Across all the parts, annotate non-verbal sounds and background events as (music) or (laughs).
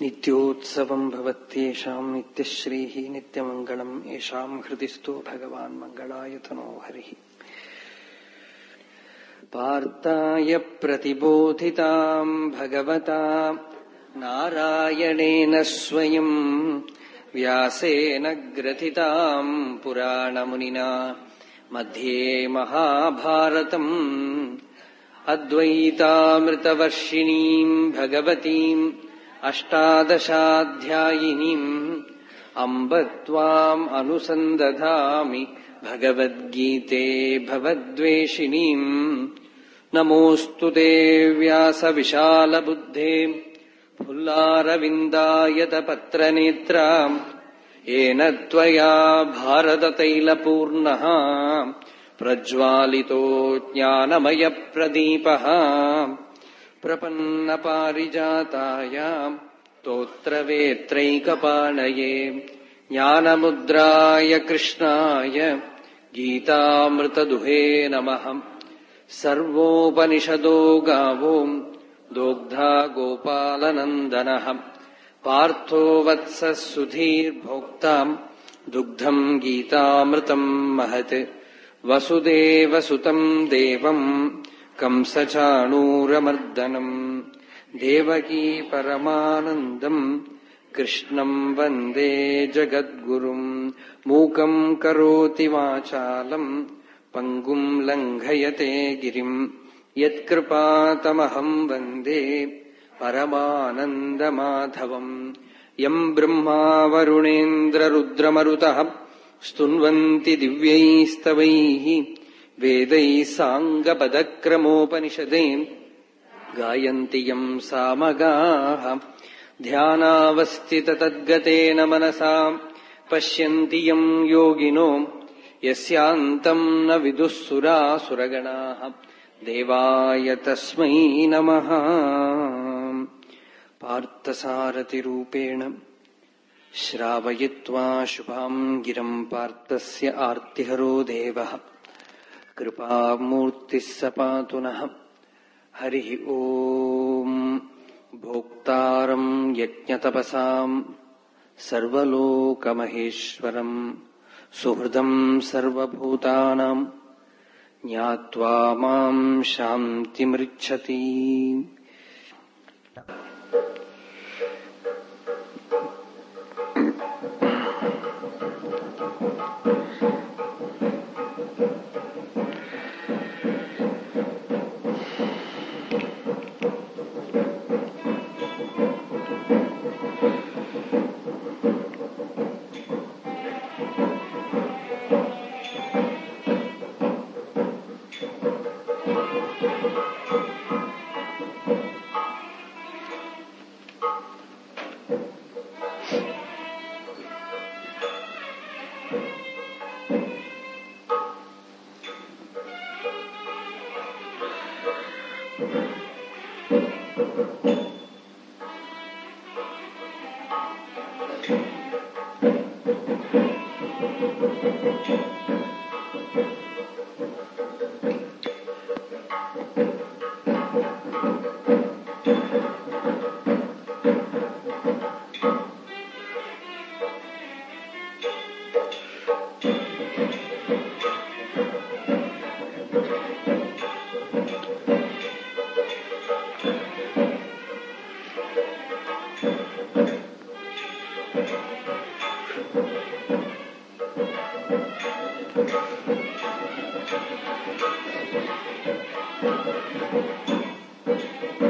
नित्योत्सवम् भवत्येषाम् नित्यश्रीः नित्यमङ्गलम् येषाम् हृदिस्थो भगवान् मङ्गलायतनो हरिः। पार्ताय प्रतिबोधिताम् भगवता नारायणेन स्वयम् व्यासेन ग्रथिताम् पुराणमुनिना मध्ये महाभारतम् अद्वैतामृतवर्षिणीम् भगवतीम् अष्टादशाध्यायिनीम् अम्ब त्वाम् अनुसन्दधामि भगवद्गीते भवद्वेषिणीम् नमोऽस्तु ते व्यासविशालबुद्धे फुल्लारविन्दायतपत्रनेत्रा येन त्वया भारततैलपूर्णः प्रज्वालितो ज्ञानमयप्रदीपः प्रपन्नपारिजातायाम् स्तोत्रवेत्रैकपाणये ज्ञानमुद्राय कृष्णाय गीतामृतदुहे नमः। सर्वोपनिषदो गावो दोग्धा गोपालनन्दनः। पार्थो वत्सः सुधीर्भोक्ताम् दुग्धम् गीतामृतम् महत्। वसुदेवसुतम् देवम् कंसचाणूरमर्दनम्। देवकी परमानन्दम्। कृष्णम् वन्दे जगद्गुरुम्। मूकम् करोति वाचालम्। पङ्गुम् लङ्घयते गिरिम्। यत्कृपातमहम् वन्दे परमानन्दमाधवम्। यम् ब्रह्मा वरुणेन्द्ररुद्रमरुतः स्तुन्वन्ति दिव्यैस्तवैः वेदैः साङ्गपदक्रमोपनिषदे गायन्ति यम् सामगाः। ध्यानावस्थिततद्गतेन मनसा पश्यन्ति यम् योगिनो यस्यान्तम् न विदुः सुरासुरगणाः देवाय तस्मै नमः। पार्थसारथिरूपेण श्रावयित्वा शुभाम् गिरम् पार्थस्य आर्तिहरो देवः कृपामूर्तिः स पातु नः हरिः ओम्। भोक्तारम् यज्ञतपसाम्। सर्वलोकमहेश्वरम्। सुहृदम् सर्वभूतानाम्। ज्ञात्वा माम् शान्तिमृच्छति Thank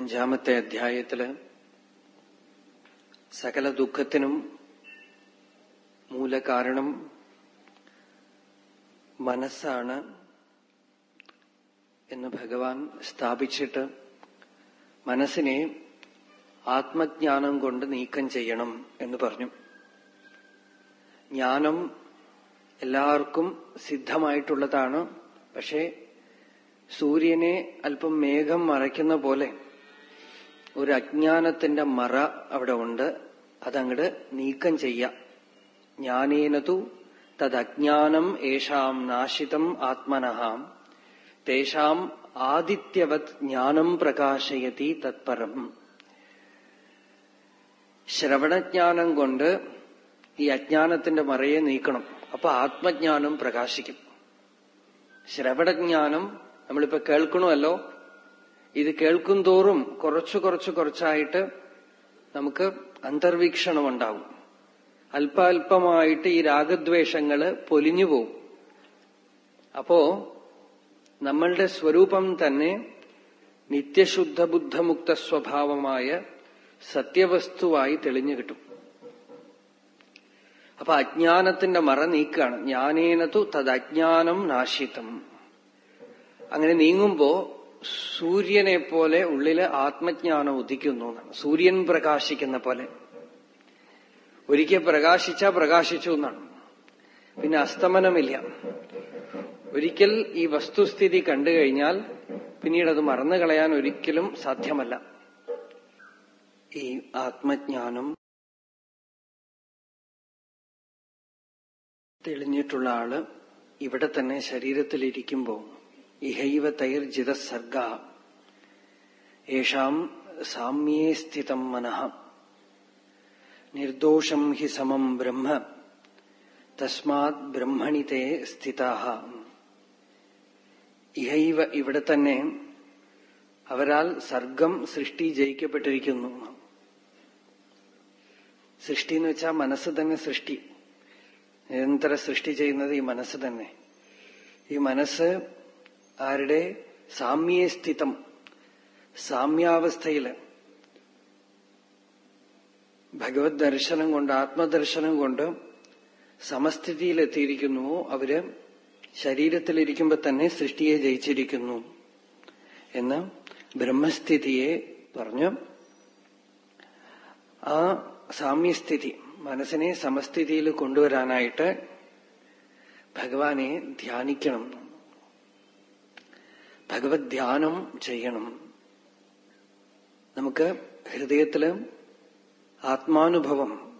അഞ്ചാമത്തെ അധ്യായത്തിൽ സകല ദുഃഖത്തിനും മൂലകാരണം മനസ്സാണ് എന്ന് ഭഗവാൻ സ്ഥാപിച്ചിട്ട് മനസ്സിനെ ആത്മജ്ഞാനം കൊണ്ട് നീക്കം ചെയ്യണം എന്ന് പറഞ്ഞു. ജ്ഞാനം എല്ലാവർക്കും സിദ്ധമായിട്ടുള്ളതാണ്. പക്ഷേ സൂര്യനെ അല്പം മേഘം മറയ്ക്കുന്ന പോലെ ഒരു അജ്ഞാനത്തിന്റെ മറ അവിടെ ഉണ്ട്. അതങ്ങട് നീക്കം ചെയ്യാം. ജ്ഞാനേനതു തദജ്ഞാനം ഏഷാം നാശിതം ആത്മനഹാം. തേഷാം ആദിത്യവത് ജ്ഞാനം പ്രകാശയതി തത്പരം. ശ്രവണജ്ഞാനം കൊണ്ട് ഈ അജ്ഞാനത്തിന്റെ മറയെ നീക്കണം. അപ്പൊ ആത്മജ്ഞാനം പ്രകാശിക്കും. ശ്രവണജ്ഞാനം നമ്മളിപ്പോ കേൾക്കണമല്ലോ ഇത് കേൾക്കും തോറും കുറച്ചു കുറച്ച് കുറച്ചായിട്ട് നമുക്ക് അന്തർവീക്ഷണം ഉണ്ടാവും അല്പാൽപമായിട്ട് ഈ രാഗദ്വേഷങ്ങൾ പൊലിഞ്ഞു പോവും. അപ്പോ നമ്മളുടെ സ്വരൂപം തന്നെ നിത്യശുദ്ധ ബുദ്ധമുക്ത സ്വഭാവമായ സത്യവസ്തുവായി തെളിഞ്ഞു കിട്ടും. അപ്പൊ അജ്ഞാനത്തിന്റെ മറ നീക്കുകയാണ് ജ്ഞാനേനതു തദജ്ഞാനം നാശിതം. അങ്ങനെ നീങ്ങുമ്പോ സൂര്യനെ പോലെ ഉള്ളിൽ ആത്മജ്ഞാനം ഉദിക്കുന്നു എന്നാണ്. സൂര്യൻ പ്രകാശിക്കുന്ന പോലെ. ഒരിക്കൽ പ്രകാശിച്ച പ്രകാശിച്ചു എന്നാണ്. പിന്നെ അസ്തമനമില്ല. ഒരിക്കൽ ഈ വസ്തുസ്ഥിതി കണ്ടു കഴിഞ്ഞാൽ പിന്നീട് അത് മറന്നു കളയാൻ ഒരിക്കലും സാധ്യമല്ല. ഈ ആത്മജ്ഞാനം തെളിഞ്ഞിട്ടുള്ള ആൾ ഇവിടെ തന്നെ ശരീരത്തിലിരിക്കുമ്പോ ഇഹൈവ തൈർജിത സർഗ. യേഷാം സാമ്യേ സ്ഥിതം മനഃ. നിർദോഷം ഹി സമം ബ്രഹ്മ. തസ്മാത് ബ്രഹ്മണി തേ സ്ഥിതാഹ. ഇഹൈവ ഇവിടെ തന്നെ അവരാൽ സർഗം സൃഷ്ടി ജയിക്കപ്പെട്ടിരിക്കുന്നു. സൃഷ്ടി എന്ന് വെച്ചാൽ മനസ്സ് തന്നെ സൃഷ്ടി. നിരന്തര സൃഷ്ടി ചെയ്യുന്നത് ഈ മനസ്സ് തന്നെ. ഈ മനസ്സ് ആരുടെ? സാമ്യേ സ്ഥിതം. സാമ്യാവസ്ഥയിൽ. ഭഗവത് ദർശനം കൊണ്ട് ആത്മദർശനം കൊണ്ട് സമസ്ഥിതിയിലെത്തിയിരിക്കുന്നുവോ അവർ ശരീരത്തിലിരിക്കുമ്പോ തന്നെ സൃഷ്ടിയെ ജയിച്ചിരിക്കുന്നു എന്ന് ബ്രഹ്മസ്ഥിതിയെ പറഞ്ഞു. ആ സാമ്യസ്ഥിതി മനസ്സിനെ സമസ്ഥിതിയിൽ കൊണ്ടുവരാനായിട്ട് ഭഗവാനെ ധ്യാനിക്കണം. ഭഗവത് ധ്യാനം ചെയ്യണം. നമുക്ക് ഹൃദയത്തിൽ ആത്മാനുഭവം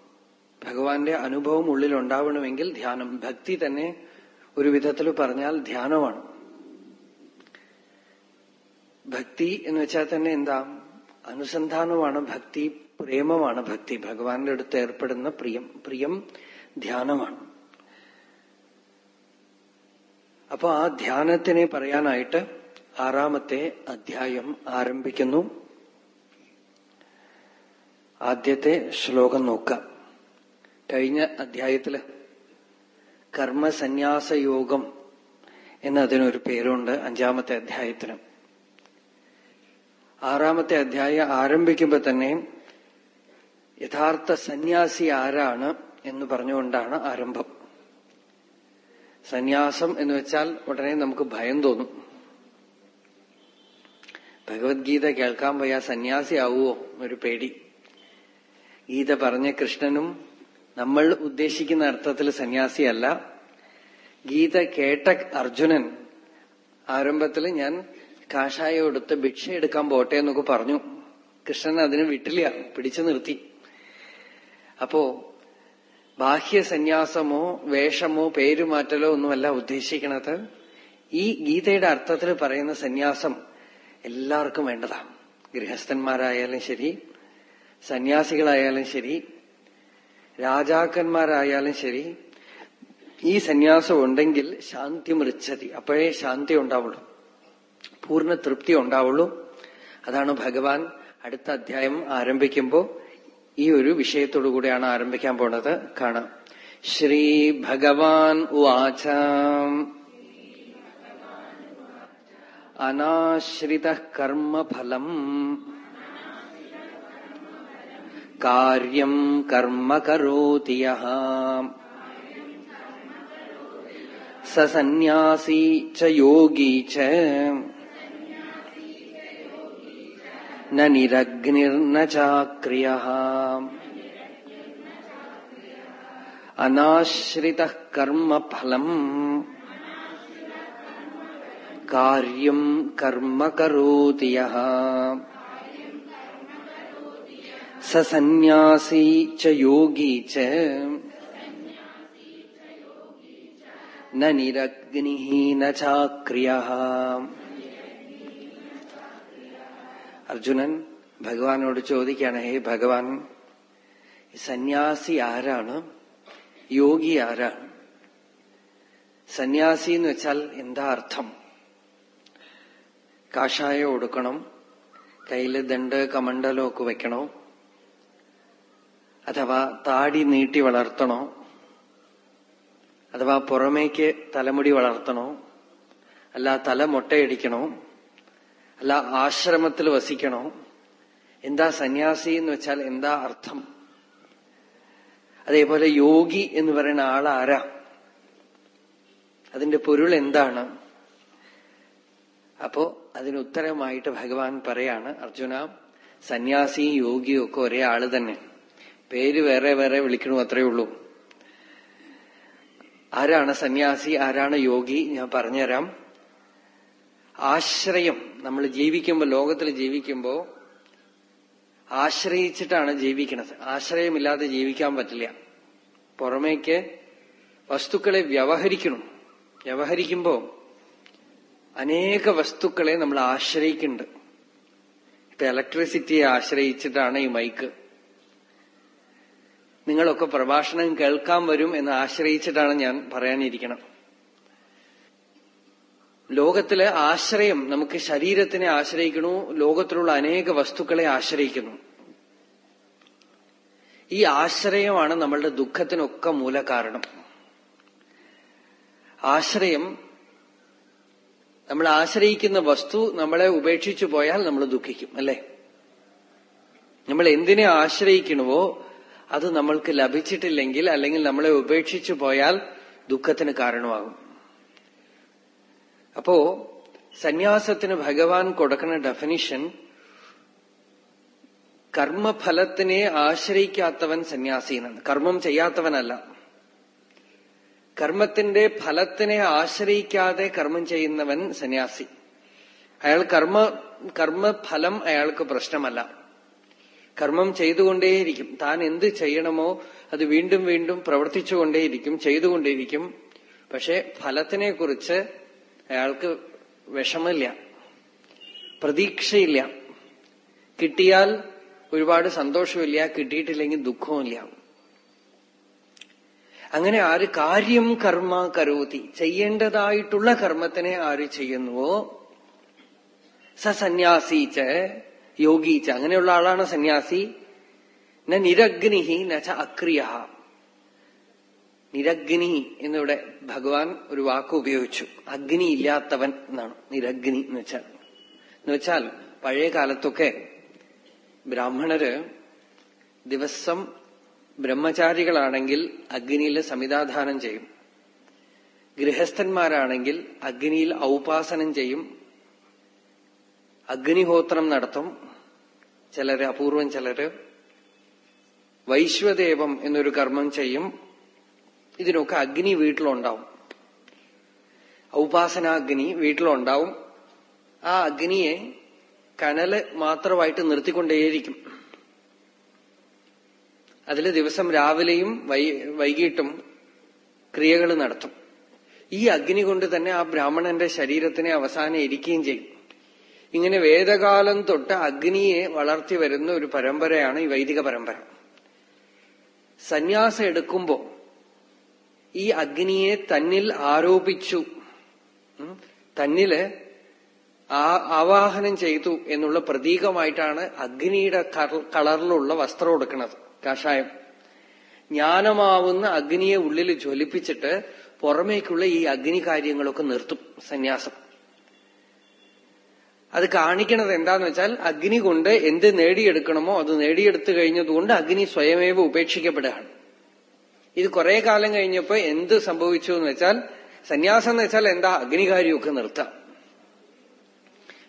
ഭഗവാന്റെ അനുഭവം ഉള്ളിൽ ഉണ്ടാവണമെങ്കിൽ ധ്യാനം ഭക്തി തന്നെ ഒരു വിധത്തിൽ പറഞ്ഞാൽ ധ്യാനമാണ്. ഭക്തി എന്ന് വെച്ചാൽ തന്നെ എന്താ? അനുസന്ധാനമാണ് ഭക്തി പ്രേമമാണ് ഭക്തി. ഭഗവാന്റെ അടുത്ത് ഏർപ്പെടുന്ന പ്രിയം പ്രിയം ധ്യാനമാണ്. അപ്പൊ ആ ധ്യാനത്തിനെ പറയാനായിട്ട് ആറാമത്തെ അധ്യായം ആരംഭിക്കുന്നു. ആദ്യത്തെ ശ്ലോകം നോക്കാം കഴിഞ്ഞ അധ്യായത്തിൽ കർമ്മസന്യാസയോഗം എന്നതിനൊരു പേരുണ്ട് അഞ്ചാമത്തെ അധ്യായത്തിന് ആറാമത്തെ അധ്യായം ആരംഭിക്കുമ്പോൾ തന്നെ യഥാർത്ഥ സന്യാസി ആരാണ് എന്ന് പറഞ്ഞുകൊണ്ടാണ് ആരംഭം. സന്യാസം എന്ന് വെച്ചാൽ ഉടനെ നമുക്ക് ഭയം തോന്നും. ഭഗവത്ഗീത കേൾക്കാൻ പോയാ സന്യാസിയാവുമോ ഒരു പേടി. ഗീത പറഞ്ഞ കൃഷ്ണനും നമ്മൾ ഉദ്ദേശിക്കുന്ന അർത്ഥത്തിൽ സന്യാസിയല്ല ഗീത കേട്ട അർജുനൻ ആരംഭത്തിൽ ഞാൻ കാഷായം എടുത്ത് ഭിക്ഷ എടുക്കാൻ പോട്ടെ എന്നൊക്കെ പറഞ്ഞു. കൃഷ്ണൻ അതിന് വിട്ടില്ല പിടിച്ചു നിർത്തി. അപ്പോ ബാഹ്യ സന്യാസമോ വേഷമോ പേരുമാറ്റലോ ഒന്നുമല്ല ഉദ്ദേശിക്കുന്നത് ഈ ഗീതയുടെ അർത്ഥത്തിൽ പറയുന്ന സന്യാസം എല്ലാവർക്കും വേണ്ടതാ ഗൃഹസ്ഥന്മാരായാലും ശരി സന്യാസികളായാലും ശരി രാജാക്കന്മാരായാലും ശരി ഈ സന്യാസം ഉണ്ടെങ്കിൽ ശാന്തി മൃച്ഛതി. അപ്പോഴേ ശാന്തി ഉണ്ടാവുള്ളൂ. പൂർണ തൃപ്തി ഉണ്ടാവുള്ളൂ. അതാണ് ഭഗവാൻ അടുത്ത അധ്യായം ആരംഭിക്കുമ്പോൾ ഈ ഒരു വിഷയത്തോടു കൂടിയാണ് ആരംഭിക്കാൻ പോണത് കാണാം. ശ്രീ ഭഗവാൻ ഉവാച. अनाश्रितः कर्मफलम् कार्यम् कर्म करोति यः। स सन्न्यासी च योगी च। न निरग्निर्न चाक्रियः। अनाश्रितः कर्मफलम् കാര്യം യഃ സ സന്യാസി ച ന ചാക്രിയ അർജുനൻ ഭഗവാനോട് ചോദിക്കുകയാണ് ഹേ ഭഗവാൻ സന്യാസി ആരാണ്? യോഗി ആരാണ്? സന്യാസി എന്ന് വെച്ചാൽ എന്താ അർത്ഥം? കാഷായം കൊടുക്കണം. കയ്യിൽ ദണ്ട് കമണ്ടലോ ഒക്കെ വെക്കണോ. അഥവാ താടി നീട്ടി വളർത്തണോ. അഥവാ പുറമേക്ക് തലമുടി വളർത്തണോ. അല്ല തല മുട്ടയടിക്കണോ. അല്ല ആശ്രമത്തിൽ വസിക്കണോ. എന്താ സന്യാസി എന്ന് വെച്ചാൽ എന്താ അർത്ഥം? അതേപോലെ യോഗി എന്ന് പറയുന്ന ആൾ ആരാ അതിന്റെ പൊരുൾ എന്താണ്? അപ്പോ അതിനുത്തരമായിട്ട് ഭഗവാൻ പറയാണ് അർജുന സന്യാസിയും യോഗിയും ഒക്കെ ഒരേ ആൾ തന്നെ. പേര് വേറെ വേറെ വിളിക്കണു അത്രയേ ഉള്ളൂ. ആരാണ് സന്യാസി ആരാണ് യോഗി? ഞാൻ പറഞ്ഞുതരാം. ആശ്രയം നമ്മൾ ജീവിക്കുമ്പോ ലോകത്തിൽ ജീവിക്കുമ്പോ ആശ്രയിച്ചിട്ടാണ് ജീവിക്കുന്നത് ആശ്രയമില്ലാതെ ജീവിക്കാൻ പറ്റില്ല. പുറമേക്ക് വസ്തുക്കളെ വ്യവഹരിക്കണം. വ്യവഹരിക്കുമ്പോ അനേക വസ്തുക്കളെ നമ്മൾ ആശ്രയിക്കുന്നുണ്ട്. ഇപ്പൊ ഇലക്ട്രിസിറ്റിയെ ആശ്രയിച്ചിട്ടാണ് ഈ മൈക്ക് നിങ്ങളൊക്കെ പ്രഭാഷണം കേൾക്കാൻ വരും എന്ന് ആശ്രയിച്ചിട്ടാണ് ഞാൻ പറയാനിരിക്കണം. ലോകത്തിലെ ആശ്രയം നമുക്ക് ശരീരത്തിനെ ആശ്രയിക്കണു ലോകത്തിലുള്ള അനേക വസ്തുക്കളെ ആശ്രയിക്കുന്നു. ഈ ആശ്രയമാണ് നമ്മളുടെ ദുഃഖത്തിനൊക്കെ മൂലകാരണം. ആശ്രയം നമ്മൾ ആശ്രയിക്കുന്ന വസ്തു നമ്മളെ ഉപേക്ഷിച്ചു പോയാൽ നമ്മൾ ദുഃഖിക്കും അല്ലേ? നമ്മൾ എന്തിനെ ആശ്രയിക്കണവോ അത് നമ്മൾക്ക് ലഭിച്ചിട്ടില്ലെങ്കിൽ അല്ലെങ്കിൽ നമ്മളെ ഉപേക്ഷിച്ചു പോയാൽ ദുഃഖത്തിന് കാരണമാകും. അപ്പോ സന്യാസത്തിന് ഭഗവാൻ കൊടുക്കുന്ന ഡെഫിനിഷൻ കർമ്മഫലത്തിനെ ആശ്രയിക്കാത്തവൻ സന്യാസി എന്നാണ്. കർമ്മം ചെയ്യാത്തവനല്ല. കർമ്മത്തിന്റെ ഫലത്തിനെ ആശ്രയിക്കാതെ കർമ്മം ചെയ്യുന്നവൻ സന്യാസി. അയാൾ കർമ്മ കർമ്മഫലം അയാൾക്ക് പ്രശ്നമല്ല. കർമ്മം ചെയ്തുകൊണ്ടേയിരിക്കും. താൻ എന്ത് ചെയ്യണമോ അത് വീണ്ടും വീണ്ടും പ്രവർത്തിച്ചുകൊണ്ടേയിരിക്കും ചെയ്തുകൊണ്ടേയിരിക്കും. പക്ഷെ ഫലത്തിനെ കുറിച്ച് അയാൾക്ക് വിഷമില്ല പ്രതീക്ഷയില്ല. കിട്ടിയാൽ ഒരുപാട് സന്തോഷമില്ല കിട്ടിയിട്ടില്ലെങ്കിൽ ദുഃഖവുമില്ല. അങ്ങനെ ആര് കാര്യം കർമ്മ കരോതി. ചെയ്യേണ്ടതായിട്ടുള്ള കർമ്മത്തിനെ ആര് ചെയ്യുന്നുവോ? സ സന്യാസീച്ച് യോഗീച്ച് അങ്ങനെയുള്ള ആളാണ് സന്യാസി. ന നിരഗ്നിഹി നച്ച അക്രിയ. നിരഗ്നി എന്നിവിടെ ഭഗവാൻ ഒരു വാക്ക് ഉപയോഗിച്ചു. അഗ്നി ഇല്ലാത്തവൻ എന്നാണ്. നിരഗ്നി എന്ന് വെച്ചാൽ. എന്ന് വെച്ചാൽ പഴയ കാലത്തൊക്കെ ബ്രാഹ്മണര് ദിവസം ബ്രഹ്മചാരികളാണെങ്കിൽ അഗ്നിയിൽ സമിതാധാനം ചെയ്യും. ഗൃഹസ്ഥന്മാരാണെങ്കിൽ അഗ്നിയിൽ ഔപാസനം ചെയ്യും. അഗ്നിഹോത്രം നടത്തും. ചിലര് അപൂർവം ചിലര് വൈശ്വദേവം എന്നൊരു കർമ്മം ചെയ്യും. ഇതിനൊക്കെ അഗ്നി വീട്ടിലുണ്ടാവും. ഔപാസനാഗ്നി വീട്ടിലുണ്ടാവും. ആ അഗ്നിയെ കനൽ മാത്രമായിട്ട് നിർത്തിക്കൊണ്ടേയിരിക്കും. അതിൽ ദിവസം രാവിലെയും വൈകിട്ടും ക്രിയകൾ നടത്തും. ഈ അഗ്നി കൊണ്ട് തന്നെ ആ ബ്രാഹ്മണന്റെ ശരീരത്തിനെ അവസാനം ഇരിക്കുകയും ചെയ്യും. ഇങ്ങനെ വേദകാലം തൊട്ട് അഗ്നിയെ വളർത്തി വരുന്ന ഒരു പരമ്പരയാണ് ഈ വൈദിക പരമ്പര. സന്യാസം എടുക്കുമ്പോ ഈ അഗ്നിയെ തന്നിൽ ആരോപിച്ചു. തന്നിൽ ആവാഹനം ചെയ്തു എന്നുള്ള പ്രതീകമായിട്ടാണ് അഗ്നിയുടെ കളറിലുള്ള വസ്ത്രം എടുക്കുന്നത് കഷായം. ജ്ഞാനമാവുന്ന അഗ്നിയെ ഉള്ളിൽ ജ്വലിപ്പിച്ചിട്ട് പുറമേക്കുള്ള ഈ അഗ്നി കാര്യങ്ങളൊക്കെ നിർത്തും സന്യാസം. അത് കാണിക്കണത് എന്താന്ന് വെച്ചാൽ അഗ്നി കൊണ്ട് എന്ത് നേടിയെടുക്കണമോ അത് നേടിയെടുത്തു കഴിഞ്ഞതുകൊണ്ട് അഗ്നി സ്വയമേവ ഉപേക്ഷിക്കപ്പെടുകയാണ്. ഇത് കുറെ കാലം കഴിഞ്ഞപ്പോ എന്ത് സംഭവിച്ചു എന്ന് വെച്ചാൽ സന്യാസം എന്ന് വെച്ചാൽ എന്താ? അഗ്നികാര്യമൊക്കെ നിർത്താം.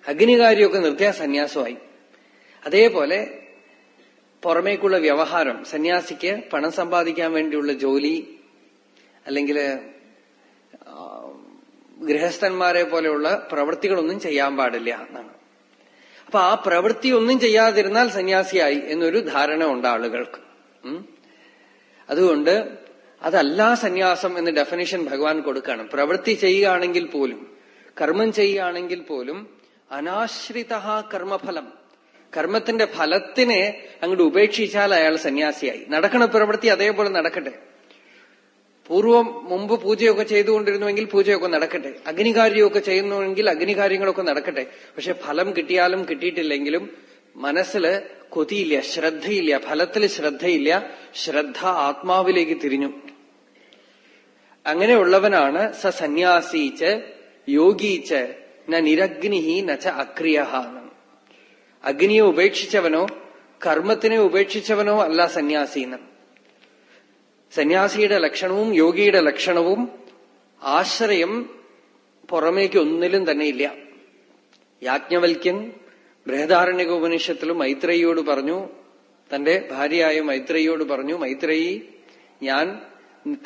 അഗ്നികാര്യമൊക്കെ നിർത്തിയാൽ സന്യാസമായി. അതേപോലെ പുറമേക്കുള്ള വ്യവഹാരം സന്യാസിക്ക് പണം സമ്പാദിക്കാൻ വേണ്ടിയുള്ള ജോലി അല്ലെങ്കിൽ ഗൃഹസ്ഥന്മാരെ പോലെയുള്ള പ്രവൃത്തികളൊന്നും ചെയ്യാൻ പാടില്ല എന്നാണ്. അപ്പൊ ആ പ്രവൃത്തി ഒന്നും ചെയ്യാതിരുന്നാൽ സന്യാസിയായി എന്നൊരു ധാരണ ഉണ്ട് ആളുകൾക്ക്. അതുകൊണ്ട് അതല്ല സന്യാസം എന്ന് ഡെഫിനേഷൻ ഭഗവാൻ കൊടുക്കുകയാണ് പ്രവൃത്തി ചെയ്യുകയാണെങ്കിൽ പോലും കർമ്മം ചെയ്യുകയാണെങ്കിൽ പോലും അനാശ്രിത കർമ്മഫലം. കർമ്മത്തിന്റെ ഫലത്തിനെ അങ്ങോട്ട് ഉപേക്ഷിച്ചാൽ അയാൾ സന്യാസിയായി. നടക്കണ പ്രവൃത്തി അതേപോലെ നടക്കട്ടെ. പൂർവം മുമ്പ് പൂജയൊക്കെ ചെയ്തുകൊണ്ടിരുന്നുവെങ്കിൽ പൂജയൊക്കെ നടക്കട്ടെ. അഗ്നികാര്യമൊക്കെ ചെയ്യുന്നുവെങ്കിൽ അഗ്നികാര്യങ്ങളൊക്കെ നടക്കട്ടെ. പക്ഷെ ഫലം കിട്ടിയാലും കിട്ടിയിട്ടില്ലെങ്കിലും മനസ്സിൽ കൊതിയില്ല ശ്രദ്ധയില്ല ഫലത്തിൽ ശ്രദ്ധയില്ല ശ്രദ്ധ ആത്മാവിലേക്ക് തിരിഞ്ഞു. അങ്ങനെയുള്ളവനാണ് സ സന്യാസീച്ച് യോഗീച്ച് ന നിരഗ്നിഹി നച്ച അക്രിയ അഗ്നിയെ ഉപേക്ഷിച്ചവനോ കർമ്മത്തിനെ ഉപേക്ഷിച്ചവനോ അല്ല സന്യാസീന്ന് സന്യാസിയുടെ ലക്ഷണവും യോഗിയുടെ ലക്ഷണവും ആശ്രയം പുറമേക്ക് ഒന്നിലും തന്നെ ഇല്ല. യാജ്ഞവൽക്യൻ ബൃഹദാരണ്യക ഉപനിഷത്തിലും മൈത്രേയിയോട് പറഞ്ഞു തന്റെ ഭാര്യയായ മൈത്രേയിയോട് പറഞ്ഞു മൈത്രേയി ഞാൻ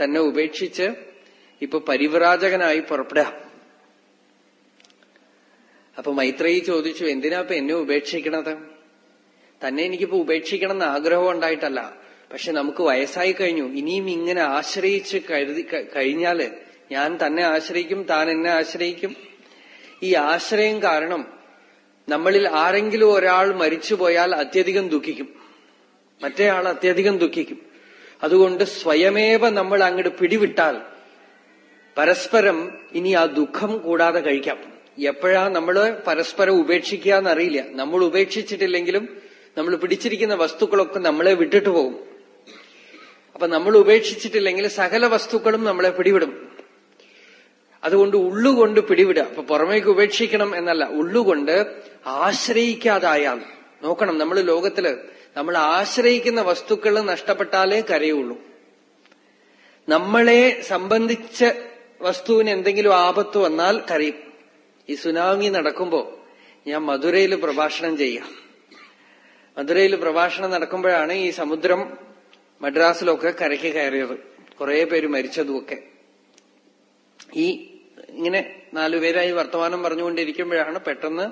തന്നെ ഉപേക്ഷിച്ച് ഇപ്പൊ പരിവ്രാജകനായി പുറപ്പെടാം. അപ്പൊ മൈത്രേയി ചോദിച്ചു എന്തിനാ ഇപ്പൊ എന്നെ ഉപേക്ഷിക്കണത്? തന്നെ എനിക്കിപ്പോ ഉപേക്ഷിക്കണം എന്ന് ആഗ്രഹം ഉണ്ടായിട്ടല്ല. പക്ഷെ നമുക്ക് വയസ്സായി കഴിഞ്ഞു. ഇനിയും ഇങ്ങനെ ആശ്രയിച്ച് കരുതി കഴിഞ്ഞാൽ ഞാൻ തന്നെ ആശ്രയിക്കും താൻ എന്നെ ആശ്രയിക്കും. ഈ ആശ്രയം കാരണം നമ്മളിൽ ആരെങ്കിലും ഒരാൾ മരിച്ചുപോയാൽ അത്യധികം ദുഃഖിക്കും. മറ്റേ ആൾ അത്യധികം ദുഃഖിക്കും. അതുകൊണ്ട് സ്വയമേവ നമ്മൾ അങ്ങോട്ട് പിടിവിട്ടാൽ പരസ്പരം ഇനി ആ ദുഃഖം കൂടാതെ കഴിക്കാം. എപ്പോഴാ നമ്മൾ പരസ്പരം ഉപേക്ഷിക്കുക എന്നറിയില്ല. നമ്മൾ ഉപേക്ഷിച്ചിട്ടില്ലെങ്കിലും നമ്മൾ പിടിച്ചിരിക്കുന്ന വസ്തുക്കളൊക്കെ നമ്മളെ വിട്ടിട്ട് പോകും. അപ്പൊ നമ്മൾ ഉപേക്ഷിച്ചിട്ടില്ലെങ്കിൽ സകല വസ്തുക്കളും നമ്മളെ പിടിവിടും. അതുകൊണ്ട് ഉള്ളുകൊണ്ട് പിടിവിടുക. അപ്പൊ പുറമേക്ക് ഉപേക്ഷിക്കണം എന്നല്ല. ഉള്ളുകൊണ്ട് ആശ്രയിക്കാതായാൽ നോക്കണം നമ്മൾ ലോകത്തിൽ നമ്മൾ ആശ്രയിക്കുന്ന വസ്തുക്കൾ നഷ്ടപ്പെട്ടാലേ കരയുള്ളൂ. നമ്മളെ സംബന്ധിച്ച വസ്തുവിന് എന്തെങ്കിലും ആപത്ത് വന്നാൽ കരയും. ഈ സുനാമി നടക്കുമ്പോ ഞാൻ മധുരയിൽ പ്രഭാഷണം ചെയ്യാം. മധുരയിൽ പ്രഭാഷണം നടക്കുമ്പോഴാണ് ഈ സമുദ്രം മദ്രാസിലൊക്കെ കരയ്ക്ക് കയറിയത്. കുറെ പേര് മരിച്ചതുമൊക്കെ. ഈ ഇങ്ങനെ നാലുപേരായി വർത്തമാനം പറഞ്ഞുകൊണ്ടിരിക്കുമ്പോഴാണ് പെട്ടെന്ന്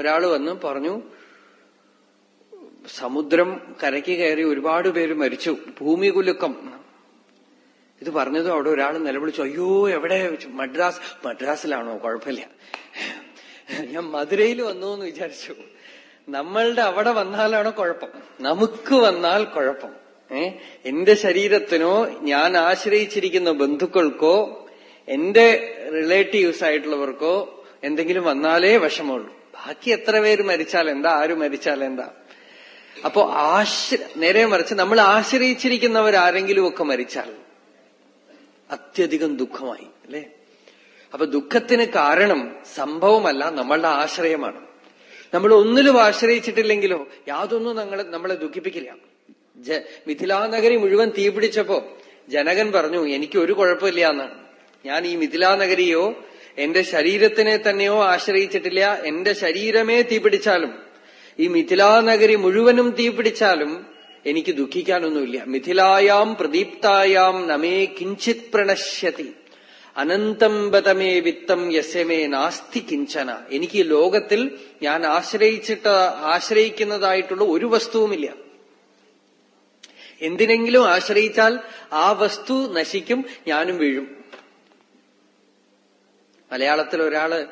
ഒരാൾ വന്ന് പറഞ്ഞു സമുദ്രം കരയ്ക്ക് കയറി ഒരുപാട് പേര് മരിച്ചു. ഭൂമി കുലുക്കം ഇത് പറഞ്ഞതും അവിടെ ഒരാൾ നിലവിളിച്ചു അയ്യോ എവിടെ? മദ്രാസ് മദ്രാസിലാണോ? കുഴപ്പമില്ല. ഞാൻ മധുരയിൽ വന്നു എന്ന് വിചാരിച്ചു. നമ്മളുടെ അവിടെ വന്നാലാണോ കുഴപ്പം. നമുക്ക് വന്നാൽ കുഴപ്പം. ഏ? എന്റെ ശരീരത്തിനോ ഞാൻ ആശ്രയിച്ചിരിക്കുന്ന ബന്ധുക്കൾക്കോ എന്റെ റിലേറ്റീവ്സ് ആയിട്ടുള്ളവർക്കോ എന്തെങ്കിലും വന്നാലേ വിഷമമുള്ളൂ. ബാക്കി എത്ര പേര് മരിച്ചാൽ എന്താ? ആര് മരിച്ചാൽ എന്താ? അപ്പോ ആശ്ര നേരെ മറിച്ച് നമ്മൾ ആശ്രയിച്ചിരിക്കുന്നവരാരെങ്കിലും ഒക്കെ മരിച്ചാൽ അത്യധികം ദുഃഖമായി അല്ലേ? അപ്പൊ ദുഃഖത്തിന് കാരണം സംഭവമല്ല നമ്മളുടെ ആശ്രയമാണ്. നമ്മൾ ഒന്നിലും ആശ്രയിച്ചിട്ടില്ലെങ്കിലോ യാതൊന്നും നമ്മളെ നമ്മളെ ദുഃഖിപ്പിക്കില്ല. മിഥിലാനഗരി മുഴുവൻ തീപിടിച്ചപ്പോ ജനകൻ പറഞ്ഞു എനിക്ക് ഒരു കുഴപ്പമില്ല എന്നാണ് ഞാൻ ഈ മിഥിലാനഗരിയോ എന്റെ ശരീരത്തിനെ തന്നെയോ ആശ്രയിച്ചിട്ടില്ല. എന്റെ ശരീരമേ തീപിടിച്ചാലും ഈ മിഥിലാനഗരി മുഴുവനും തീപിടിച്ചാലും എനിക്ക് ദുഃഖിക്കാനൊന്നുമില്ല. മിഥിലായാം പ്രദീപ്തായാം നമേ കിഞ്ചിത് പ്രണശ്യതി. അനന്തം ബതമേ വിത്തം യസ്യമേ നാസ്തി കിഞ്ചന. എനിക്ക് ലോകത്തിൽ ഞാൻ ആശ്രയിച്ചിട്ട് ആശ്രയിക്കുന്നതായിട്ടുള്ള ഒരു വസ്തുവുമില്ല. എന്തിനെങ്കിലും ആശ്രയിച്ചാൽ ആ വസ്തു നശിക്കും ഞാനും വീഴും. മലയാളത്തിൽ ഒരാൾ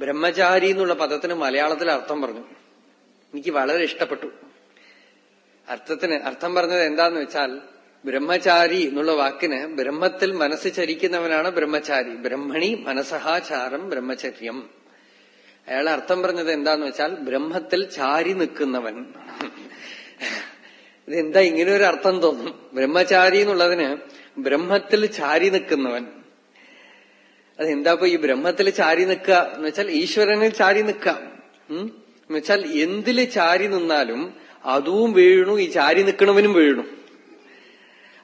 ബ്രഹ്മചാരി എന്നുള്ള പദത്തിന് മലയാളത്തിൽ അർത്ഥം പറഞ്ഞു. എനിക്ക് വളരെ ഇഷ്ടപ്പെട്ടു. അർത്ഥത്തിന് അർത്ഥം പറഞ്ഞത് എന്താന്ന് വെച്ചാൽ ബ്രഹ്മചാരി എന്നുള്ള വാക്കിന് ബ്രഹ്മത്തിൽ മനസ്സ് ചരിക്കുന്നവനാണ് ബ്രഹ്മചാരി. ബ്രഹ്മണി മനസഹാചാരം ബ്രഹ്മചര്യം. അയാൾ അർത്ഥം പറഞ്ഞത് എന്താന്ന് വെച്ചാൽ ബ്രഹ്മത്തിൽ ചാരി നിൽക്കുന്നവൻ. (laughs) ഇതെന്താ ഇങ്ങനെ ഒരു അർത്ഥം തോന്നും? ബ്രഹ്മചാരി എന്നുള്ളതിന് ബ്രഹ്മത്തിൽ ചാരി നിൽക്കുന്നവൻ. അതെന്താ ഈ ബ്രഹ്മത്തിൽ ചാരി നിൽക്കുക എന്ന് വെച്ചാൽ ഈശ്വരനിൽ ചാരി നിൽക്കുക. എന്ന് വെച്ചാൽ എന്തിൽ ചാരി നിന്നാലും അതും വീഴണു ഈ ചാരി നിൽക്കണവനും വീഴണു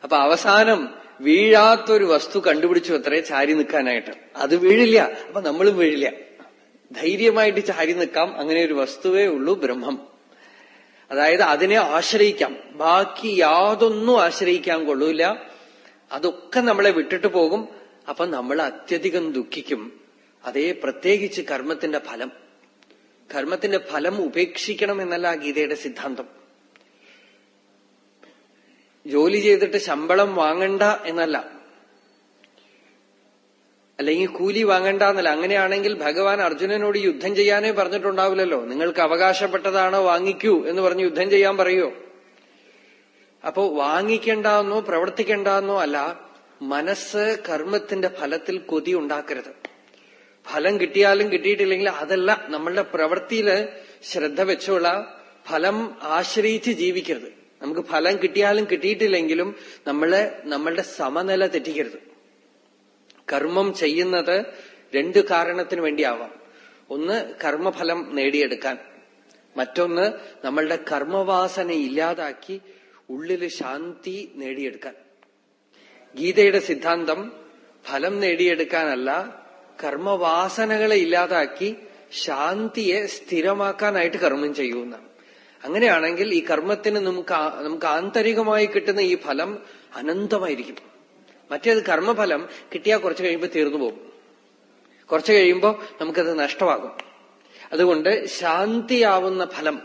അപ്പൊ അവസാനം വീഴാത്തൊരു വസ്തു കണ്ടുപിടിച്ചു അത്രേ ചാരി നിൽക്കാനായിട്ട്. അത് വീഴില്ല. അപ്പൊ നമ്മളും വീഴില്ല. ധൈര്യമായിട്ട് ചാരി നിൽക്കാം. അങ്ങനെ ഒരു വസ്തുവേ ഉള്ളൂ ബ്രഹ്മം. അതായത് അതിനെ ആശ്രയിക്കാം. ബാക്കി യാതൊന്നും ആശ്രയിക്കാൻ കൊള്ളൂല. അതൊക്കെ നമ്മളെ വിട്ടിട്ട് പോകും. അപ്പൊ നമ്മൾ അത്യധികം ദുഃഖിക്കും. അതേ പ്രത്യേകിച്ച് കർമ്മത്തിന്റെ ഫലം. കർമ്മത്തിന്റെ ഫലം ഉപേക്ഷിക്കണം എന്നല്ല ഗീതയുടെ സിദ്ധാന്തം. ജോലി ചെയ്തിട്ട് ശമ്പളം വാങ്ങണ്ട എന്നല്ല. അല്ലെങ്കിൽ കൂലി വാങ്ങണ്ട എന്നല്ല. അങ്ങനെയാണെങ്കിൽ ഭഗവാൻ അർജുനനോട് യുദ്ധം ചെയ്യാനേ പറഞ്ഞിട്ടുണ്ടാവില്ലല്ലോ. നിങ്ങൾക്ക് അവകാശപ്പെട്ടതാണോ വാങ്ങിക്കൂ എന്ന് പറഞ്ഞ് യുദ്ധം ചെയ്യാൻ പറയോ അപ്പോ വാങ്ങിക്കണ്ടെന്നോ പ്രവർത്തിക്കണ്ടെന്നോ അല്ല മനസ്സ് കർമ്മത്തിന്റെ ഫലത്തിൽ കൊതി ഉണ്ടാക്കരുത്. ഫലം കിട്ടിയാലും കിട്ടിയിട്ടില്ലെങ്കിൽ അതല്ല നമ്മളുടെ പ്രവൃത്തിയിൽ ശ്രദ്ധ വെച്ചുള്ള ഫലം ആശ്രയിച്ച് ജീവിക്കരുത്. നമുക്ക് ഫലം കിട്ടിയാലും കിട്ടിയിട്ടില്ലെങ്കിലും നമ്മളെ നമ്മളുടെ സമനില തെറ്റിക്കരുത്. കർമ്മം ചെയ്യുന്നത് രണ്ട് കാരണത്തിന് വേണ്ടിയാവാം. ഒന്ന് കർമ്മഫലം നേടിയെടുക്കാൻ. മറ്റൊന്ന് നമ്മളുടെ കർമ്മവാസന ഇല്ലാതാക്കി ഉള്ളിൽ ശാന്തി നേടിയെടുക്കാൻ. ഗീതയുടെ സിദ്ധാന്തം ഫലം നേടിയെടുക്കാനല്ല കർമ്മവാസനകളെ ഇല്ലാതാക്കി ശാന്തിയെ സ്ഥിരമാക്കാനായിട്ട് കർമ്മം ചെയ്യുന്ന. അങ്ങനെയാണെങ്കിൽ ഈ കർമ്മത്തിന് നമുക്ക് നമുക്ക് ആന്തരികമായി കിട്ടുന്ന ഈ ഫലം അനന്തമായിരിക്കും. മറ്റേത് കർമ്മഫലം കിട്ടിയാൽ കുറച്ച് കഴിയുമ്പോൾ തീർന്നു പോകും. കുറച്ച് കഴിയുമ്പോൾ നമുക്കത് നഷ്ടമാകും. അതുകൊണ്ട് ശാന്തിയാവുന്ന ഫലം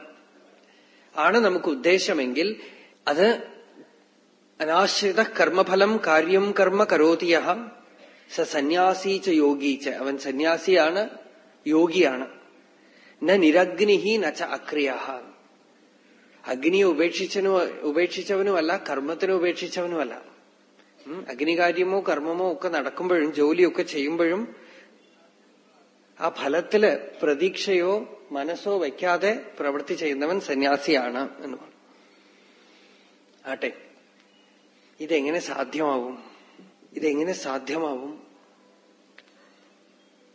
ആണ് നമുക്ക് ഉദ്ദേശമെങ്കിൽ അത് അനാശ്രിത കർമ്മഫലം കാര്യം കർമ്മ കരോതിയ സ സന്യാസീച്ച യോഗീച്ച അവൻ സന്യാസിയാണ് യോഗിയാണ്. ന നിരഗ്നിഹി നച്ച അക്രിയ അഗ്നിയെ ഉപേക്ഷിച്ചനോ ഉപേക്ഷിച്ചവനുമല്ല കർമ്മത്തിനെ ഉപേക്ഷിച്ചവനുമല്ല. അഗ്നികാര്യമോ കർമ്മമോ ഒക്കെ നടക്കുമ്പോഴും ജോലിയൊക്കെ ചെയ്യുമ്പോഴും ആ ഫലത്തിൽ പ്രതീക്ഷയോ മനസ്സോ വയ്ക്കാതെ പ്രവൃത്തി ചെയ്യുന്നവൻ സന്യാസിയാണ് എന്ന് പറഞ്ഞു. ആട്ടെ ഇതെങ്ങനെ സാധ്യമാവും? ഇതെങ്ങനെ സാധ്യമാവും?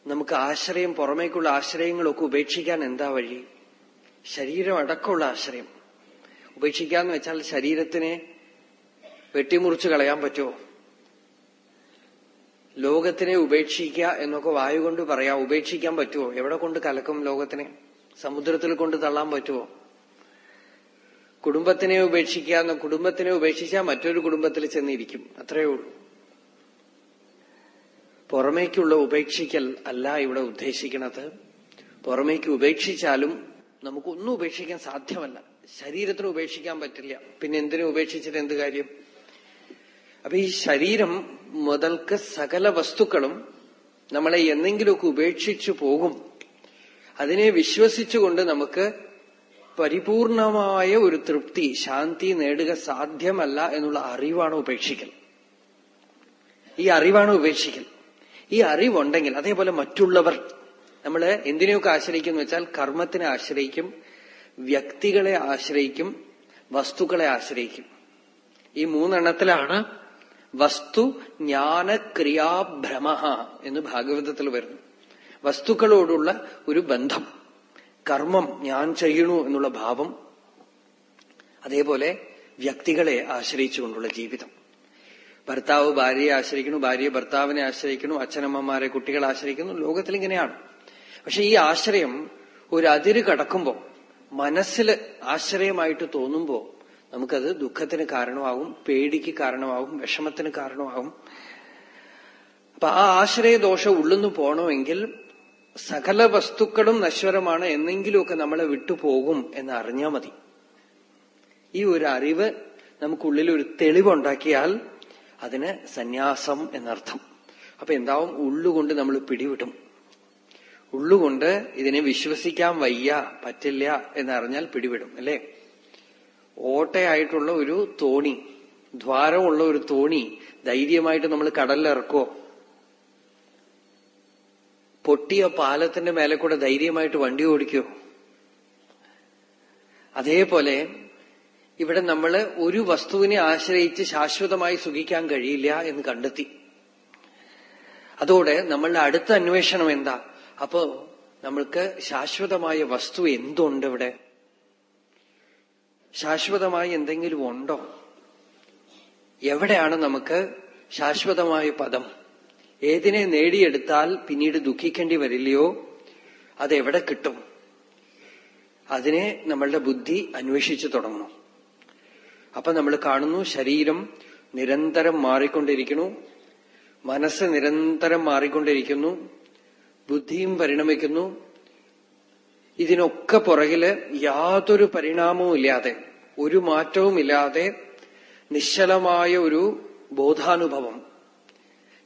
നമുക്ക് ആശ്രയം പുറമേക്കുള്ള ആശ്രയങ്ങളൊക്കെ ഉപേക്ഷിക്കാൻ എന്താ വഴി? ശരീരം അടക്കമുള്ള ആശ്രയം. ഉപേക്ഷിക്കാന്ന് വെച്ചാൽ ശരീരത്തിനെ വെട്ടിമുറിച്ച് കളയാൻ പറ്റുമോ? ലോകത്തിനെ ഉപേക്ഷിക്കുക എന്നൊക്കെ വായു കൊണ്ട് പറയാം ഉപേക്ഷിക്കാൻ പറ്റുമോ? എവിടെ കൊണ്ട് കലക്കും ലോകത്തിനെ? സമുദ്രത്തിൽ കൊണ്ട് തള്ളാൻ പറ്റുമോ? കുടുംബത്തിനെ ഉപേക്ഷിക്കുക എന്ന കുടുംബത്തിനെ ഉപേക്ഷിച്ചാൽ മറ്റൊരു കുടുംബത്തിൽ ചെന്നിരിക്കും. അത്രയേ ഉള്ളൂ. പുറമേക്കുള്ള ഉപേക്ഷിക്കൽ അല്ല ഇവിടെ ഉദ്ദേശിക്കുന്നത് പുറമേക്ക് ഉപേക്ഷിച്ചാലും നമുക്കൊന്നും ഉപേക്ഷിക്കാൻ സാധ്യമല്ല. ശരീരത്തിന് ഉപേക്ഷിക്കാൻ പറ്റില്ല. പിന്നെ എന്തിനു ഉപേക്ഷിച്ചിട്ട് എന്ത് കാര്യം? അപ്പൊ ഈ ശരീരം മുതൽക്ക് സകല വസ്തുക്കളും നമ്മളെ എന്തെങ്കിലുമൊക്കെ ഉപേക്ഷിച്ചു പോകും. അതിനെ വിശ്വസിച്ചുകൊണ്ട് നമുക്ക് പരിപൂർണമായ ഒരു തൃപ്തി ശാന്തി നേടുക സാധ്യമല്ല എന്നുള്ള അറിവാണ് ഉപേക്ഷിക്കൽ. ഈ അറിവാണ് ഉപേക്ഷിക്കൽ. ഈ അറിവുണ്ടെങ്കിൽ അതേപോലെ മറ്റുള്ളവർ നമ്മൾ എന്തിനെയൊക്കെ ആശ്രയിക്കും വെച്ചാൽ കർമ്മത്തിനെ ആശ്രയിക്കും വ്യക്തികളെ ആശ്രയിക്കും വസ്തുക്കളെ ആശ്രയിക്കും. ഈ മൂന്നെണ്ണത്തിലാണ് വസ്തു ജ്ഞാനക്രിയാഭ്രമ എന്ന് ഭാഗവതത്തിൽ വരുന്നു വസ്തുക്കളോടുള്ള ഒരു ബന്ധം. കർമ്മം ഞാൻ ചെയ്യണു എന്നുള്ള ഭാവം. അതേപോലെ വ്യക്തികളെ ആശ്രയിച്ചുകൊണ്ടുള്ള ജീവിതം. ഭർത്താവ് ഭാര്യയെ ആശ്രയിക്കുന്നു ഭാര്യ ഭർത്താവിനെ ആശ്രയിക്കുന്നു അച്ഛനമ്മമാരെ കുട്ടികളെ ആശ്രയിക്കുന്നു ലോകത്തിൽ ഇങ്ങനെയാണ് പക്ഷെ ഈ ആശ്രയം ഒരു അതിര് കടക്കുമ്പോൾ മനസ്സിൽ ആശ്രയമായിട്ട് തോന്നുമ്പോൾ നമുക്കത് ദുഃഖത്തിന് കാരണമാകും പേടിക്ക് കാരണമാകും വിഷമത്തിന് കാരണമാകും അപ്പൊ ആ ആശ്രയദോഷം ഉള്ളുന്നു പോണമെങ്കിൽ സകല വസ്തുക്കളും നശ്വരമാണ് എന്നെങ്കിലുമൊക്കെ നമ്മളെ വിട്ടുപോകും എന്ന് അറിഞ്ഞാൽ മതി. ഈ ഒരു അറിവ് നമുക്കുള്ളിൽ ഒരു തെളിവുണ്ടാക്കിയാൽ അതിന് സന്യാസം എന്നർത്ഥം. അപ്പൊ എന്താവും? ഉള്ളുകൊണ്ട് നമ്മൾ പിടിവിടും. ഉള്ളുകൊണ്ട് ഇതിനെ വിശ്വസിക്കാൻ വയ്യ പറ്റില്ല എന്നറിഞ്ഞാൽ പിടിവിടും അല്ലേ? ഓട്ടയായിട്ടുള്ള ഒരു തോണി ദ്വാരമുള്ള ഒരു തോണി ധൈര്യമായിട്ട് നമ്മൾ കടലിലിറക്കോ പൊട്ടിയ പാലത്തിന്റെ മേലെ കൂടെ ധൈര്യമായിട്ട് വണ്ടി ഓടിക്കോ അതേപോലെ ഇവിടെ നമ്മൾ ഒരു വസ്തുവിനെ ആശ്രയിച്ച് ശാശ്വതമായി സുഖിക്കാൻ കഴിയില്ല എന്ന് കണ്ടെത്തി. അതോടെ നമ്മളുടെ അടുത്ത അന്വേഷണം എന്താ? അപ്പോ നമ്മൾക്ക് ശാശ്വതമായ വസ്തു എന്തുണ്ട് ഇവിടെ? ശാശ്വതമായി എന്തെങ്കിലും ഉണ്ടോ? എവിടെയാണ് നമുക്ക് ശാശ്വതമായ പദം? ഏതിനെ നേടിയെടുത്താൽ പിന്നീട് ദുഃഖിക്കേണ്ടി വരില്ലയോ? അതെവിടെ കിട്ടും? അതിനെ നമ്മളുടെ ബുദ്ധി അന്വേഷിച്ചു തുടങ്ങുന്നു അപ്പൊ നമ്മൾ കാണുന്നു ശരീരം നിരന്തരം മാറിക്കൊണ്ടിരിക്കുന്നു. മനസ്സ് നിരന്തരം മാറിക്കൊണ്ടിരിക്കുന്നു. ബുദ്ധിയും പരിണമിക്കുന്നു. ഇതിനൊക്കെ പുറകിൽ യാതൊരു പരിണാമവും ഇല്ലാതെ ഒരു മാറ്റവും ഇല്ലാതെ നിശ്ചലമായ ഒരു ബോധാനുഭവം.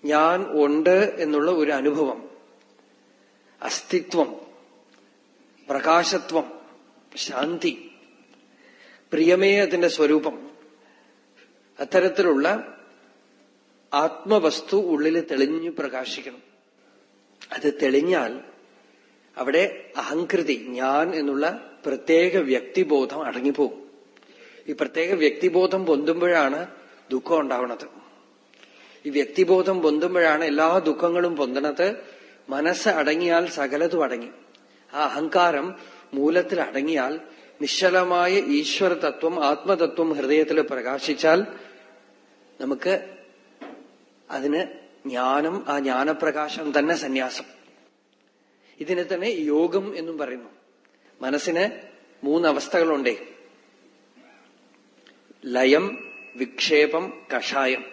ഞാൻ ഉണ്ട് എന്നുള്ള ഒരു അനുഭവം. അസ്തിത്വം പ്രകാശത്വം ശാന്തി. പ്രിയമേ അതിന്റെ സ്വരൂപം. അത്തരത്തിലുള്ള ആത്മവസ്തു ഉള്ളിൽ തെളിഞ്ഞു പ്രകാശിക്കണം. അത് തെളിഞ്ഞാൽ അവിടെ അഹങ്കൃതി ഞാൻ എന്നുള്ള പ്രത്യേക വ്യക്തിബോധം അടങ്ങിപ്പോകും. ഈ പ്രത്യേക വ്യക്തിബോധം പൊന്തുമ്പോഴാണ് ദുഃഖം ഉണ്ടാവുന്നത്. ഈ വ്യക്തിബോധം പൊന്തുമ്പോഴാണ് എല്ലാ ദുഃഖങ്ങളും പൊന്തണത് മനസ്സ് അടങ്ങിയാൽ സകലതും അടങ്ങി. ആ അഹങ്കാരം മൂലത്തിൽ അടങ്ങിയാൽ നിശ്ചലമായ ഈശ്വര തത്വം ആത്മതത്വം ഹൃദയത്തിൽ പ്രകാശിച്ചാൽ നമുക്ക് അതിന് ജ്ഞാനം ആ ജ്ഞാനപ്രകാശം തന്നെ സന്യാസം. ഇതിനെ തന്നെ യോഗം എന്നും പറയുന്നു. മനസ്സിന് മൂന്നവസ്ഥകളുണ്ടേ. ലയം വിക്ഷേപം കഷായം.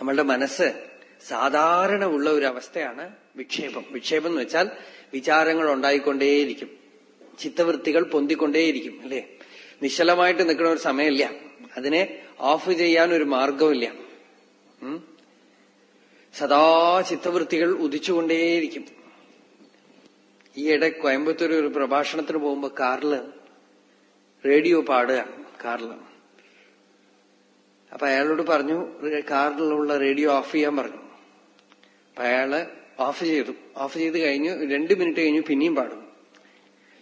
നമ്മളുടെ മനസ്സ് സാധാരണ ഉള്ള ഒരു അവസ്ഥയാണ് വിക്ഷേപം. വിക്ഷേപം എന്ന് വെച്ചാൽ വിചാരങ്ങൾ ഉണ്ടായിക്കൊണ്ടേയിരിക്കും. ചിത്തവൃത്തികൾ പൊന്തിക്കൊണ്ടേയിരിക്കും അല്ലേ? നിശ്ചലമായിട്ട് നിൽക്കുന്ന ഒരു സമയമില്ല. അതിനെ ഓഫ് ചെയ്യാൻ ഒരു മാർഗമില്ല സദാ ചിത്തവൃത്തികൾ ഉദിച്ചുകൊണ്ടേയിരിക്കും. ഈയിടെ കോയമ്പത്തൂർ ഒരു പ്രഭാഷണത്തിന് പോകുമ്പോ കാറിൽ റേഡിയോ പാടുക കാറിൽ അപ്പൊ അയാളോട് പറഞ്ഞു കാറിലുള്ള റേഡിയോ ഓഫ് ചെയ്യാൻ പറഞ്ഞു. അപ്പൊ അയാൾ ഓഫ് ചെയ്തു. ഓഫ് ചെയ്ത് കഴിഞ്ഞു രണ്ട് മിനിറ്റ് കഴിഞ്ഞു പിന്നെയും പാടും.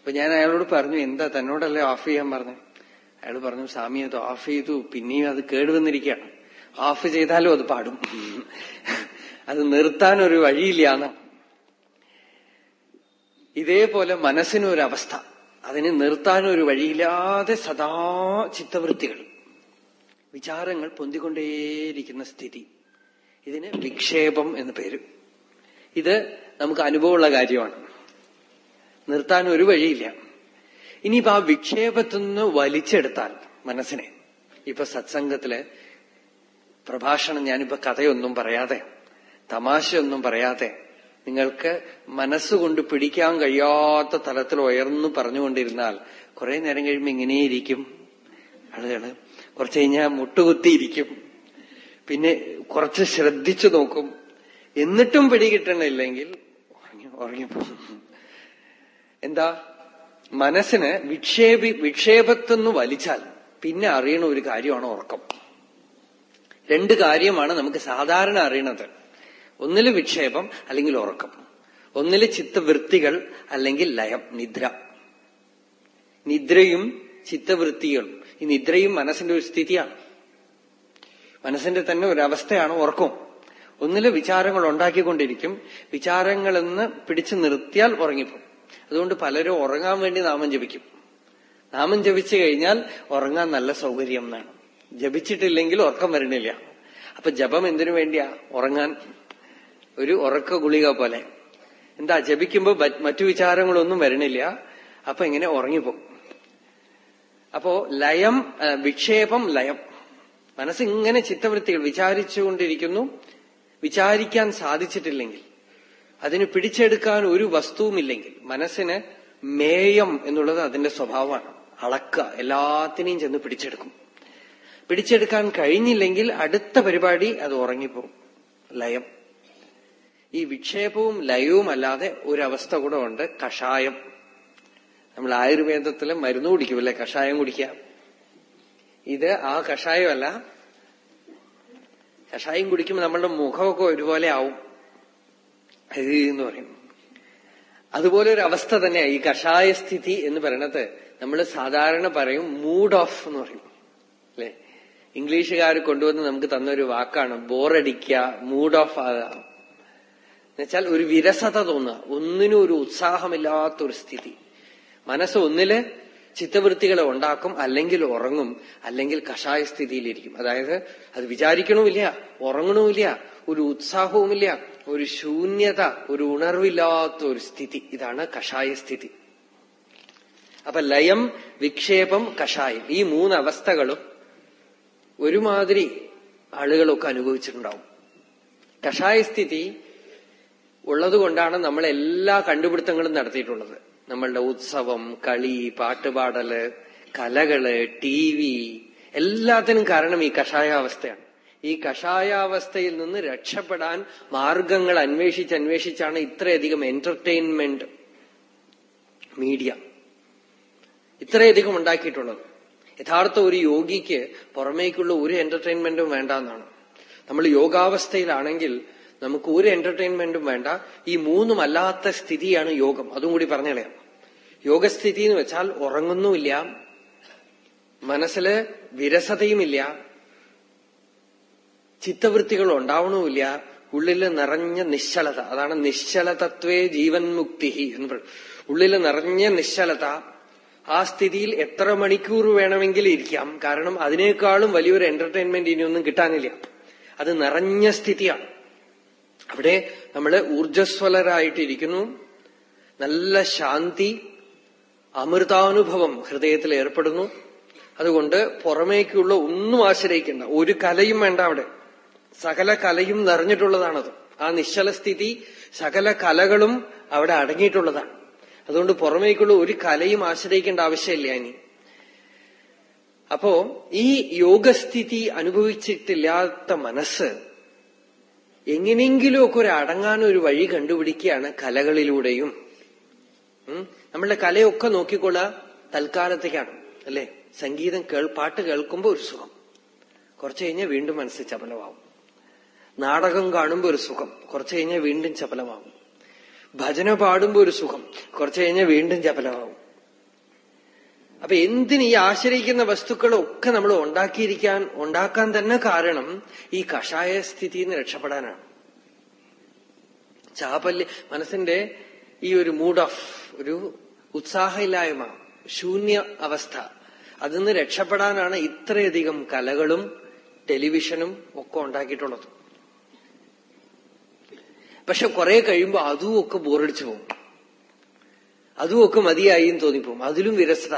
അപ്പൊ ഞാൻ അയാളോട് പറഞ്ഞു എന്താ തന്നോടല്ലേ ഓഫ് ചെയ്യാൻ പറഞ്ഞു? അയാൾ പറഞ്ഞു സ്വാമി അത് ഓഫ് ചെയ്തു. പിന്നെയും അത് കേടുവന്നിരിക്കുകയാണ്. ഓഫ് ചെയ്താലും അത് പാടും. അത് നിർത്താൻ ഒരു വഴിയില്ലാന്ന്. ഇതേപോലെ മനസ്സിനൊരവസ്ഥ. അതിനെ നിർത്താൻ ഒരു വഴിയില്ലാതെ സദാ ചിത്തവൃത്തികൾ വിചാരങ്ങൾ പൊന്തിക്കൊണ്ടേയിരിക്കുന്ന സ്ഥിതി. ഇതിന് വിക്ഷേപം എന്ന് പേര്. ഇത് നമുക്ക് അനുഭവമുള്ള കാര്യമാണ്. നിർത്താൻ ഒരു വഴിയില്ല. ഇനിയിപ്പോ ആ വിക്ഷേപത്തിൽ നിന്ന് വലിച്ചെടുത്താൽ മനസ്സിനെ. ഇപ്പൊ സത്സംഗത്തിൽ പ്രഭാഷണം ഞാനിപ്പോ കഥയൊന്നും പറയാതെ തമാശയൊന്നും പറയാതെ നിങ്ങൾക്ക് മനസ്സുകൊണ്ട് പിടിക്കാൻ കഴിയാത്ത തലത്തിൽ ഉയർന്നു പറഞ്ഞുകൊണ്ടിരുന്നാൽ കുറെ നേരം കഴിയുമ്പോൾ ഇങ്ങനെയിരിക്കും ആളുകൾ കുറച്ച് കഴിഞ്ഞാൽ മുട്ടുകുത്തിയിരിക്കും. പിന്നെ കുറച്ച് ശ്രദ്ധിച്ചു നോക്കും. എന്നിട്ടും പിടികിട്ടണില്ലെങ്കിൽ ഉറങ്ങി ഉറങ്ങിപ്പോകും എന്താ? മനസ്സിന് വിക്ഷേപി വിക്ഷേപത്തെന്ന് വലിച്ചാൽ പിന്നെ അറിയണ ഒരു കാര്യമാണ് ഉറക്കം. രണ്ട് കാര്യമാണ് നമുക്ക് സാധാരണ അറിയണത്. ഒന്നിൽ വിക്ഷേപം അല്ലെങ്കിൽ ഉറക്കം. ഒന്നിൽ ചിത്തവൃത്തികൾ അല്ലെങ്കിൽ ലയം നിദ്ര. നിദ്രയും ചിത്തവൃത്തികളും. ഈ നിദ്രയും മനസ്സിന്റെ ഒരു സ്ഥിതിയാണ്. മനസ്സിന്റെ തന്നെ ഒരു അവസ്ഥയാണ് ഉറക്കം. ഒന്നിൽ വിചാരങ്ങൾ ഉണ്ടാക്കിക്കൊണ്ടിരിക്കും. വിചാരങ്ങളെന്ന് പിടിച്ചു നിർത്തിയാൽ ഉറങ്ങിപ്പോകും. അതുകൊണ്ട് പലരും ഉറങ്ങാൻ വേണ്ടി നാമം ജപിക്കും. നാമം ജപിച്ചു കഴിഞ്ഞാൽ ഉറങ്ങാൻ നല്ല സൗകര്യം എന്നാണ്. ജപിച്ചിട്ടില്ലെങ്കിൽ ഉറക്കം വരണില്ല. അപ്പൊ ജപം എന്തിനു വേണ്ടിയാ? ഉറങ്ങാൻ. ഒരു ഉറക്ക ഗുളിക പോലെ. എന്താ ജപിക്കുമ്പോ മറ്റു വിചാരങ്ങളൊന്നും വരണില്ല. അപ്പൊ ഇങ്ങനെ ഉറങ്ങിപ്പോ അപ്പോ ലയം വിക്ഷേപം ലയം. മനസ്സിങ്ങനെ ചിത്തവൃത്തികൾ വിചാരിച്ചുകൊണ്ടിരിക്കുന്നു. വിചാരിക്കാൻ സാധിച്ചിട്ടില്ലെങ്കിൽ. അതിന് പിടിച്ചെടുക്കാൻ ഒരു വസ്തുവുമില്ലെങ്കിൽ മനസ്സിന് മേയം എന്നുള്ളത് അതിന്റെ സ്വഭാവമാണ്. അളക്കുക. എല്ലാത്തിനെയും ചെന്ന് പിടിച്ചെടുക്കും. പിടിച്ചെടുക്കാൻ കഴിഞ്ഞില്ലെങ്കിൽ അടുത്ത പരിപാടി അത് ഉറങ്ങിപ്പോകും. ലയം. ഈ വിക്ഷേപവും ലയവും അല്ലാതെ ഒരവസ്ഥ കൂടെ ഉണ്ട്. കഷായം. നമ്മൾ ആയുർവേദത്തിൽ മരുന്ന് കുടിക്കുമല്ലേ കഷായം കുടിക്കുക. ഇത് ആ കഷായമല്ല. കഷായം കുടിക്കുമ്പോൾ നമ്മളുടെ മുഖമൊക്കെ ഒരുപോലെ ആവും. എന്ന് പറയും. അതുപോലെ ഒരു അവസ്ഥ തന്നെയാണ് ഈ കഷായ സ്ഥിതി എന്ന് പറയണത് നമ്മൾ സാധാരണ പറയും മൂഡ് ഓഫ് എന്ന് പറയും. അല്ലെ? ഇംഗ്ലീഷുകാർ കൊണ്ടുവന്ന് നമുക്ക് തന്നൊരു വാക്കാണ് ബോറടിക്കുക മൂഡ് ഓഫ് ആകുക എന്നുവെച്ചാൽ ഒരു വിരസത തോന്നുക. ഒന്നിനും ഒരു ഉത്സാഹമില്ലാത്തൊരു സ്ഥിതി. മനസ്സ് ഒന്നിൽ ചിത്തവൃത്തികളെ ഉണ്ടാക്കും അല്ലെങ്കിൽ ഉറങ്ങും അല്ലെങ്കിൽ കഷായ സ്ഥിതിയിലിരിക്കും. അതായത് അത് വിചാരിക്കണമില്ല ഉറങ്ങണമില്ല ഒരു ഉത്സാഹവുമില്ല ഒരു ശൂന്യത ഒരു ഉണർവില്ലാത്ത ഒരു സ്ഥിതി. ഇതാണ് കഷായ സ്ഥിതി അപ്പൊ ലയം വിക്ഷേപം കഷായം ഈ മൂന്ന് അവസ്ഥകളും ഒരുമാതിരി ആളുകളൊക്കെ അനുഭവിച്ചിട്ടുണ്ടാവും. കഷായ സ്ഥിതി ഉള്ളതുകൊണ്ടാണ് നമ്മൾ എല്ലാ കണ്ടുപിടുത്തങ്ങളും നടത്തിയിട്ടുള്ളത്. നമ്മളുടെ ഉത്സവം കളി പാട്ടുപാടൽ കലകൾ ടി വി എല്ലാത്തിനും കാരണം ഈ കഷായാവസ്ഥയാണ്. ഈ കഷായാവസ്ഥയിൽ നിന്ന് രക്ഷപ്പെടാൻ മാർഗങ്ങൾ അന്വേഷിച്ച് അന്വേഷിച്ചാണ് ഇത്രയധികം എന്റർടൈൻമെന്റ് മീഡിയ ഇത്രയധികം ഉണ്ടാക്കിയിട്ടുള്ളത്. യഥാർത്ഥ ഒരു യോഗിക്ക് പുറമേക്കുള്ള ഒരു എന്റർടൈൻമെന്റും വേണ്ട എന്നാണ് നമ്മൾ യോഗാവസ്ഥയിലാണെങ്കിൽ നമുക്ക് ഒരു എന്റർടൈൻമെന്റും വേണ്ട. ഈ മൂന്നുമല്ലാത്ത സ്ഥിതിയാണ് യോഗം. അതും കൂടി പറഞ്ഞുകളയാം യോഗസ്ഥിതി എന്ന് വെച്ചാൽ ഉറങ്ങുന്നുമില്ല. മനസ്സിൽ വിരസതയുമില്ല. ചിത്തവൃത്തികൾ ഉണ്ടാവണമില്ല ഉള്ളിൽ നിറഞ്ഞ നിശ്ചലത. അതാണ് നിശ്ചലതത്വേ ജീവൻ മുക്തി എന്ന് പറയും ഉള്ളിൽ നിറഞ്ഞ നിശ്ചലത. ആ സ്ഥിതിയിൽ എത്ര മണിക്കൂർ വേണമെങ്കിലും ഇരിക്കാം. കാരണം അതിനേക്കാളും വലിയൊരു എന്റർടൈൻമെന്റ് ഇനിയൊന്നും കിട്ടാനില്ല. അത് നിറഞ്ഞ സ്ഥിതിയാണ് അവിടെ നമ്മൾ ഊർജസ്വലരായിട്ടിരിക്കുന്നു നല്ല ശാന്തി അമൃതാനുഭവം ഹൃദയത്തിൽ ഏർപ്പെടുന്നു അതുകൊണ്ട് പുറമേക്കുള്ള ഒന്നും ആശ്രയിക്കേണ്ട. ഒരു കലയും വേണ്ട അവിടെ. സകല കലയും നിറഞ്ഞിട്ടുള്ളതാണത്. ആ നിശ്ചലസ്ഥിതി സകല കലകളും അവിടെ അടങ്ങിയിട്ടുള്ളതാണ്. അതുകൊണ്ട് പുറമേക്കുള്ള ഒരു കലയും ആശ്രയിക്കേണ്ട ആവശ്യമില്ല ഇനി. അപ്പോ ഈ യോഗസ്ഥിതി അനുഭവിച്ചിട്ടില്ലാത്ത മനസ്സ് എങ്ങനെയെങ്കിലുമൊക്കെ ഒരു അടങ്ങാൻ ഒരു വഴി കണ്ടുപിടിക്കുകയാണ് കലകളിലൂടെയും. നമ്മളുടെ കലയൊക്കെ നോക്കിക്കൊള്ള തൽക്കാലത്തേക്കാണ് അല്ലെ? സംഗീതം കേൾ പാട്ട് കേൾക്കുമ്പോൾ ഒരു സുഖം. കുറച്ചു കഴിഞ്ഞാൽ വീണ്ടും മനസ്സ് ചപലമാവും. നാടകം കാണുമ്പോൾ ഒരു സുഖം. കുറച്ചു കഴിഞ്ഞാൽ വീണ്ടും ചപലമാവും. ഭജന പാടുമ്പോൾ ഒരു സുഖം. കുറച്ചു കഴിഞ്ഞാൽ വീണ്ടും ചപലമാവും. അപ്പൊ എന്തിന് ഈ ആശ്രയിക്കുന്ന വസ്തുക്കളൊക്കെ നമ്മൾ ഉണ്ടാക്കിയിരിക്കാൻ ഉണ്ടാക്കാൻ തന്നെ കാരണം ഈ കഷായ സ്ഥിതിയിൽ രക്ഷപ്പെടാനാണ്. ചാപല്യ മനസ്സിന്റെ ഈ ഒരു മൂഡ് ഓഫ് ഒരു ഉത്സാഹമില്ലായ്മ ശൂന്യ അവസ്ഥ അതിൽ നിന്ന് രക്ഷപ്പെടാനാണ് ഇത്രയധികം കലകളും ടെലിവിഷനും ഒക്കെ ഉണ്ടാക്കിയിട്ടുള്ളത്. പക്ഷെ കുറെ കഴിയുമ്പോൾ അതും ഒക്കെ ബോറടിച്ചു പോകും. അതും ഒക്കെ മതിയായി എന്ന് തോന്നിപ്പോവും അതിലും വിരസത.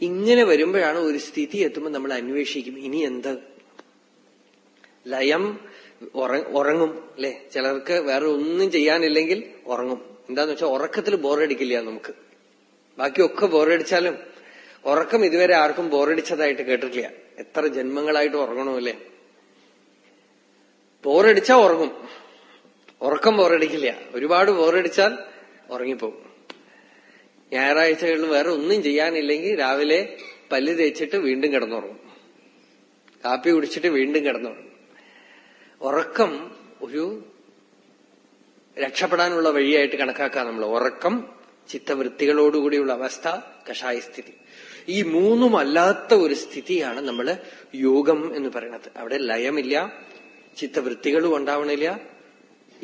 ഇങ്ങനെ വരുമ്പോഴാണ് ഒരു സ്ഥിതി എത്തുമ്പോൾ നമ്മൾ അന്വേഷിക്കും ഇനി എന്ത്? ലയം ഉറങ്ങും അല്ലെ? ചിലർക്ക് വേറെ ഒന്നും ചെയ്യാനില്ലെങ്കിൽ ഉറങ്ങും. എന്താന്ന് വെച്ചാൽ ഉറക്കത്തിൽ ബോറടിക്കില്ല നമുക്ക്. ബാക്കിയൊക്കെ ബോറടിച്ചാലും ഉറക്കം ഇതുവരെ ആർക്കും ബോറടിച്ചതായിട്ട് കേട്ടിട്ടില്ല. എത്ര ജന്മങ്ങളായിട്ട് ഉറങ്ങണമല്ലേ ബോറടിച്ചാ ഉറങ്ങും. ഉറക്കം ബോറടിക്കില്ല. ഒരുപാട് ബോറടിച്ചാൽ ഉറങ്ങിപ്പോകും ഞായറാഴ്ചകളിൽ വേറെ ഒന്നും ചെയ്യാനില്ലെങ്കിൽ രാവിലെ പല്ല് തേച്ചിട്ട് വീണ്ടും കിടന്നുറങ്ങും. കാപ്പി കുടിച്ചിട്ട് വീണ്ടും കിടന്നുറങ്ങും. ഉറക്കം ഒരു രക്ഷപ്പെടാനുള്ള വഴിയായിട്ട് കണക്കാക്കാം നമ്മൾ. ഉറക്കം ചിത്തവൃത്തികളോടുകൂടിയുള്ള അവസ്ഥ കഷായ സ്ഥിതി ഈ മൂന്നുമല്ലാത്ത ഒരു സ്ഥിതിയാണ് നമ്മൾ യോഗം എന്ന് പറയുന്നത്. അവിടെ ലയമില്ല ചിത്തവൃത്തികളും ഉണ്ടാവണില്ല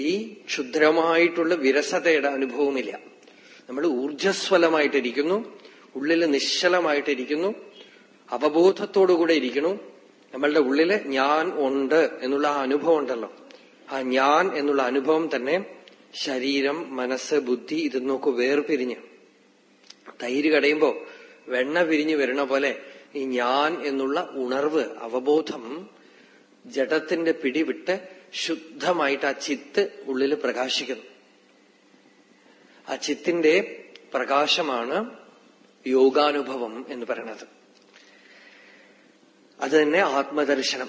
ഈ ക്ഷുദ്രമായിട്ടുള്ള വിരസതയുടെ അനുഭവമില്ല നമ്മൾ ഊർജസ്വലമായിട്ടിരിക്കുന്നു ഉള്ളിൽ നിശ്ചലമായിട്ടിരിക്കുന്നു അവബോധത്തോടുകൂടെ ഇരിക്കുന്നു. നമ്മളുടെ ഉള്ളിൽ ഞാൻ ഉണ്ട് എന്നുള്ള ആ അനുഭവം ഉണ്ടല്ലോ. ആ ഞാൻ എന്നുള്ള അനുഭവം തന്നെ ശരീരം മനസ്സ് ബുദ്ധി ഇതെന്നൊക്കെ വേർപിരിഞ്ഞ്. തൈര് കടയുമ്പോ വെണ്ണ പിരിഞ്ഞു വരണ പോലെ ഈ ഞാൻ എന്നുള്ള ഉണർവ് അവബോധം ജഡത്തിന്റെ പിടിവിട്ട് ശുദ്ധമായിട്ട് ആ ചിത്ത് ഉള്ളിൽ പ്രകാശിക്കുന്നു. ആ ചിത്തിന്റെ പ്രകാശമാണ് യോഗാനുഭവം എന്ന് പറയുന്നത്. അത് തന്നെ ആത്മദർശനം.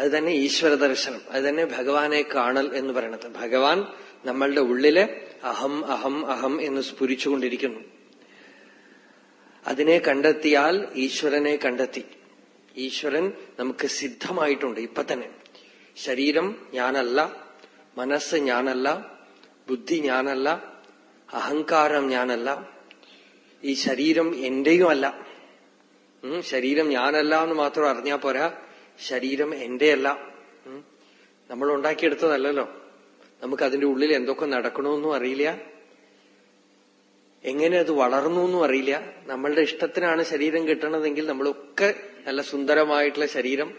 അത് തന്നെ ഈശ്വര ദർശനം. അത് തന്നെ ഭഗവാനെ കാണൽ എന്ന് പറയുന്നത്. ഭഗവാൻ നമ്മളുടെ ഉള്ളിൽ അഹം അഹം അഹം എന്ന് സ്ഫുരിച്ചുകൊണ്ടിരിക്കുന്നു. അതിനെ കണ്ടെത്തിയാൽ ഈശ്വരനെ കണ്ടെത്തി. ഈശ്വരൻ നമുക്ക് സിദ്ധമായിട്ടുണ്ട് ഇപ്പൊ തന്നെ ശരീരം ഞാനല്ല മനസ്സ് ഞാനല്ല ബുദ്ധി ഞാനല്ല അഹങ്കാരം ഞാനല്ല. ഈ ശരീരം എന്റെയും അല്ല ശരീരം ഞാനല്ല എന്ന് മാത്രം അറിഞ്ഞാ പോരാ ശരീരം എന്റെയല്ല. നമ്മൾ ഉണ്ടാക്കിയെടുത്തതല്ലോ നമുക്ക് അതിന്റെ ഉള്ളിൽ എന്തൊക്കെ നടക്കണമെന്നും അറിയില്ല. എങ്ങനെ അത് വളർന്നു എന്നും അറിയില്ല. നമ്മളുടെ ഇഷ്ടത്തിനാണ് ശരീരം കിട്ടണതെങ്കിൽ നമ്മളൊക്കെ നല്ല സുന്ദരമായിട്ടുള്ള ശരീരം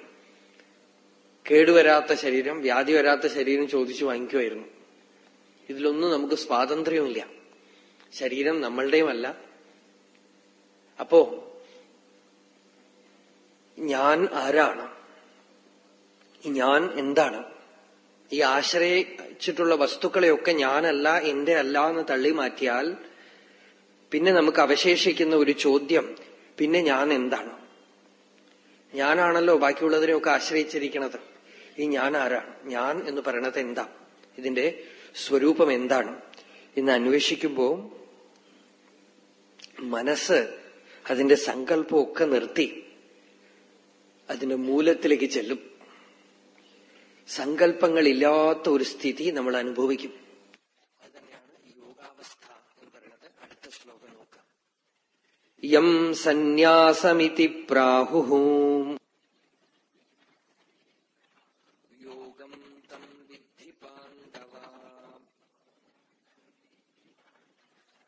കേടുവരാത്ത ശരീരം വ്യാധി വരാത്ത ശരീരം ചോദിച്ചു വാങ്ങിക്കുമായിരുന്നു. ഇതിലൊന്നും നമുക്ക് സ്വാതന്ത്ര്യമില്ല ശരീരം നമ്മളുടെയുമല്ല. അപ്പോ ഞാൻ ആരാണ്? ഞാൻ എന്താണ്? ഈ ആശ്രയിച്ചിട്ടുള്ള വസ്തുക്കളെയൊക്കെ ഞാനല്ല എന്റെ അല്ല എന്ന് തള്ളി മാറ്റിയാൽ പിന്നെ നമുക്ക് അവശേഷിക്കുന്ന ഒരു ചോദ്യം പിന്നെ ഞാൻ എന്താണ്? ഞാനാണല്ലോ ബാക്കിയുള്ളതിനെയൊക്കെ ആശ്രയിച്ചിരിക്കുന്നത് ഈ ഞാൻ ആരാണ് ഞാൻ എന്ന് പറയണത് എന്താ? ഇതിന്റെ സ്വരൂപം എന്താണ്? എന്ന് അന്വേഷിക്കുമ്പോൾ മനസ്സ് അതിന്റെ സങ്കല്പമൊക്കെ നിർത്തി അതിന്റെ മൂലത്തിലേക്ക് ചെല്ലും. സങ്കല്പങ്ങളില്ലാത്ത ഒരു സ്ഥിതി നമ്മൾ അനുഭവിക്കും. यम् सन्न्यासमिति प्राहुः। योगम् तम् विद्धि पाण्डवा।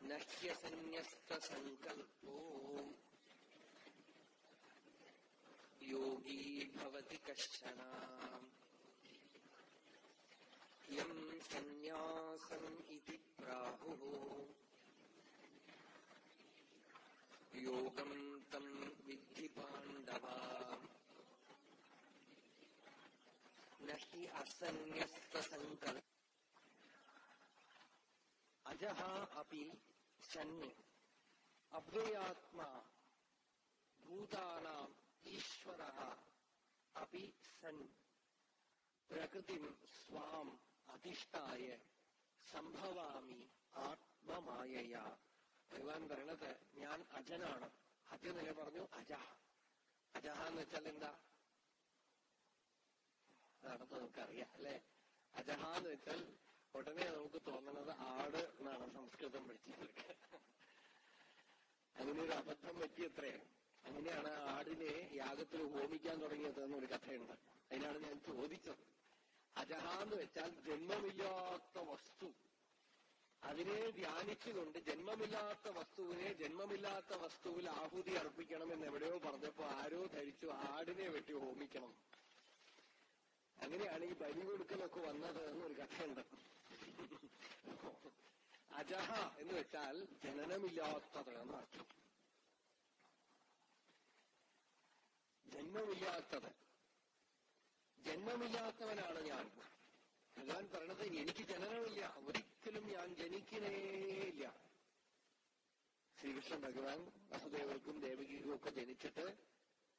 न ह्यसन्न्यस्तसङ्कल्पो योगी भवति कश्चन यम् सन्न्यासम् इति प्राहुः। योगम् तम् विद्धि पाण्डवा। न हि असन्न्यस्तसङ्कल्प अजः अपि सन्नि अव्ययात्मा भूतानाम् ईश्वरः अपि सन्। प्रकृतिम् स्वाम् अधिष्ठाय, सम्भवामि आत्ममायया। ഭഗവാൻ പറയണത് ഞാൻ അജനാണ്. അജ നില പറഞ്ഞു അജഹ അജഹ എന്ന് വെച്ചാൽ എന്താ? അതാണെന്ന് നമുക്കറിയാം അല്ലെ? അജഹ എന്ന് വെച്ചാൽ ഉടനെ നമുക്ക് തോന്നുന്നത് ആട് എന്നാണ് സംസ്കൃതം പഠിച്ചവർക്ക്. അങ്ങനെ ഒരു അബദ്ധം പറ്റിയത്രേ. അങ്ങനെയാണ് ആടിനെ യാഗത്തിൽ ഹോമിക്കാൻ തുടങ്ങിയത് എന്നൊരു കഥയുണ്ട്. അതിനാണ് ഞാൻ ചോദിച്ചത്. അജഹ എന്ന് വെച്ചാൽ ജന്മമില്ലാത്ത വസ്തു. അതിനെ ധ്യാനിച്ചുകൊണ്ട് ജന്മമില്ലാത്ത വസ്തുവിനെ ജന്മമില്ലാത്ത വസ്തുവിൽ ആഹുതി അർപ്പിക്കണം എന്ന് എവിടെയോ പറഞ്ഞപ്പോ ആരോ ധരിച്ചു ആടിനെ വെട്ടി ഹോമിക്കണം. അങ്ങനെയാണ് ഈ ബലി കൊടുക്കലൊക്കെ വന്നത് എന്നൊരു കഥയുണ്ട്. അജഹ എന്ന് വെച്ചാൽ ജനനമില്ലാത്തത് എന്നർത്ഥം ജന്മമില്ലാത്തത്. ജന്മമില്ലാത്തവനാണ് ഞാൻ. ഭഗവാൻ പറയണത് എനിക്ക് ജനനമില്ല. ഒരിക്കലും ഞാൻ ജനിക്കണേയില്ല ശ്രീകൃഷ്ണ ഭഗവാൻ വസുദേവർക്കും ദേവകിക്കും ഒക്കെ ജനിച്ചിട്ട്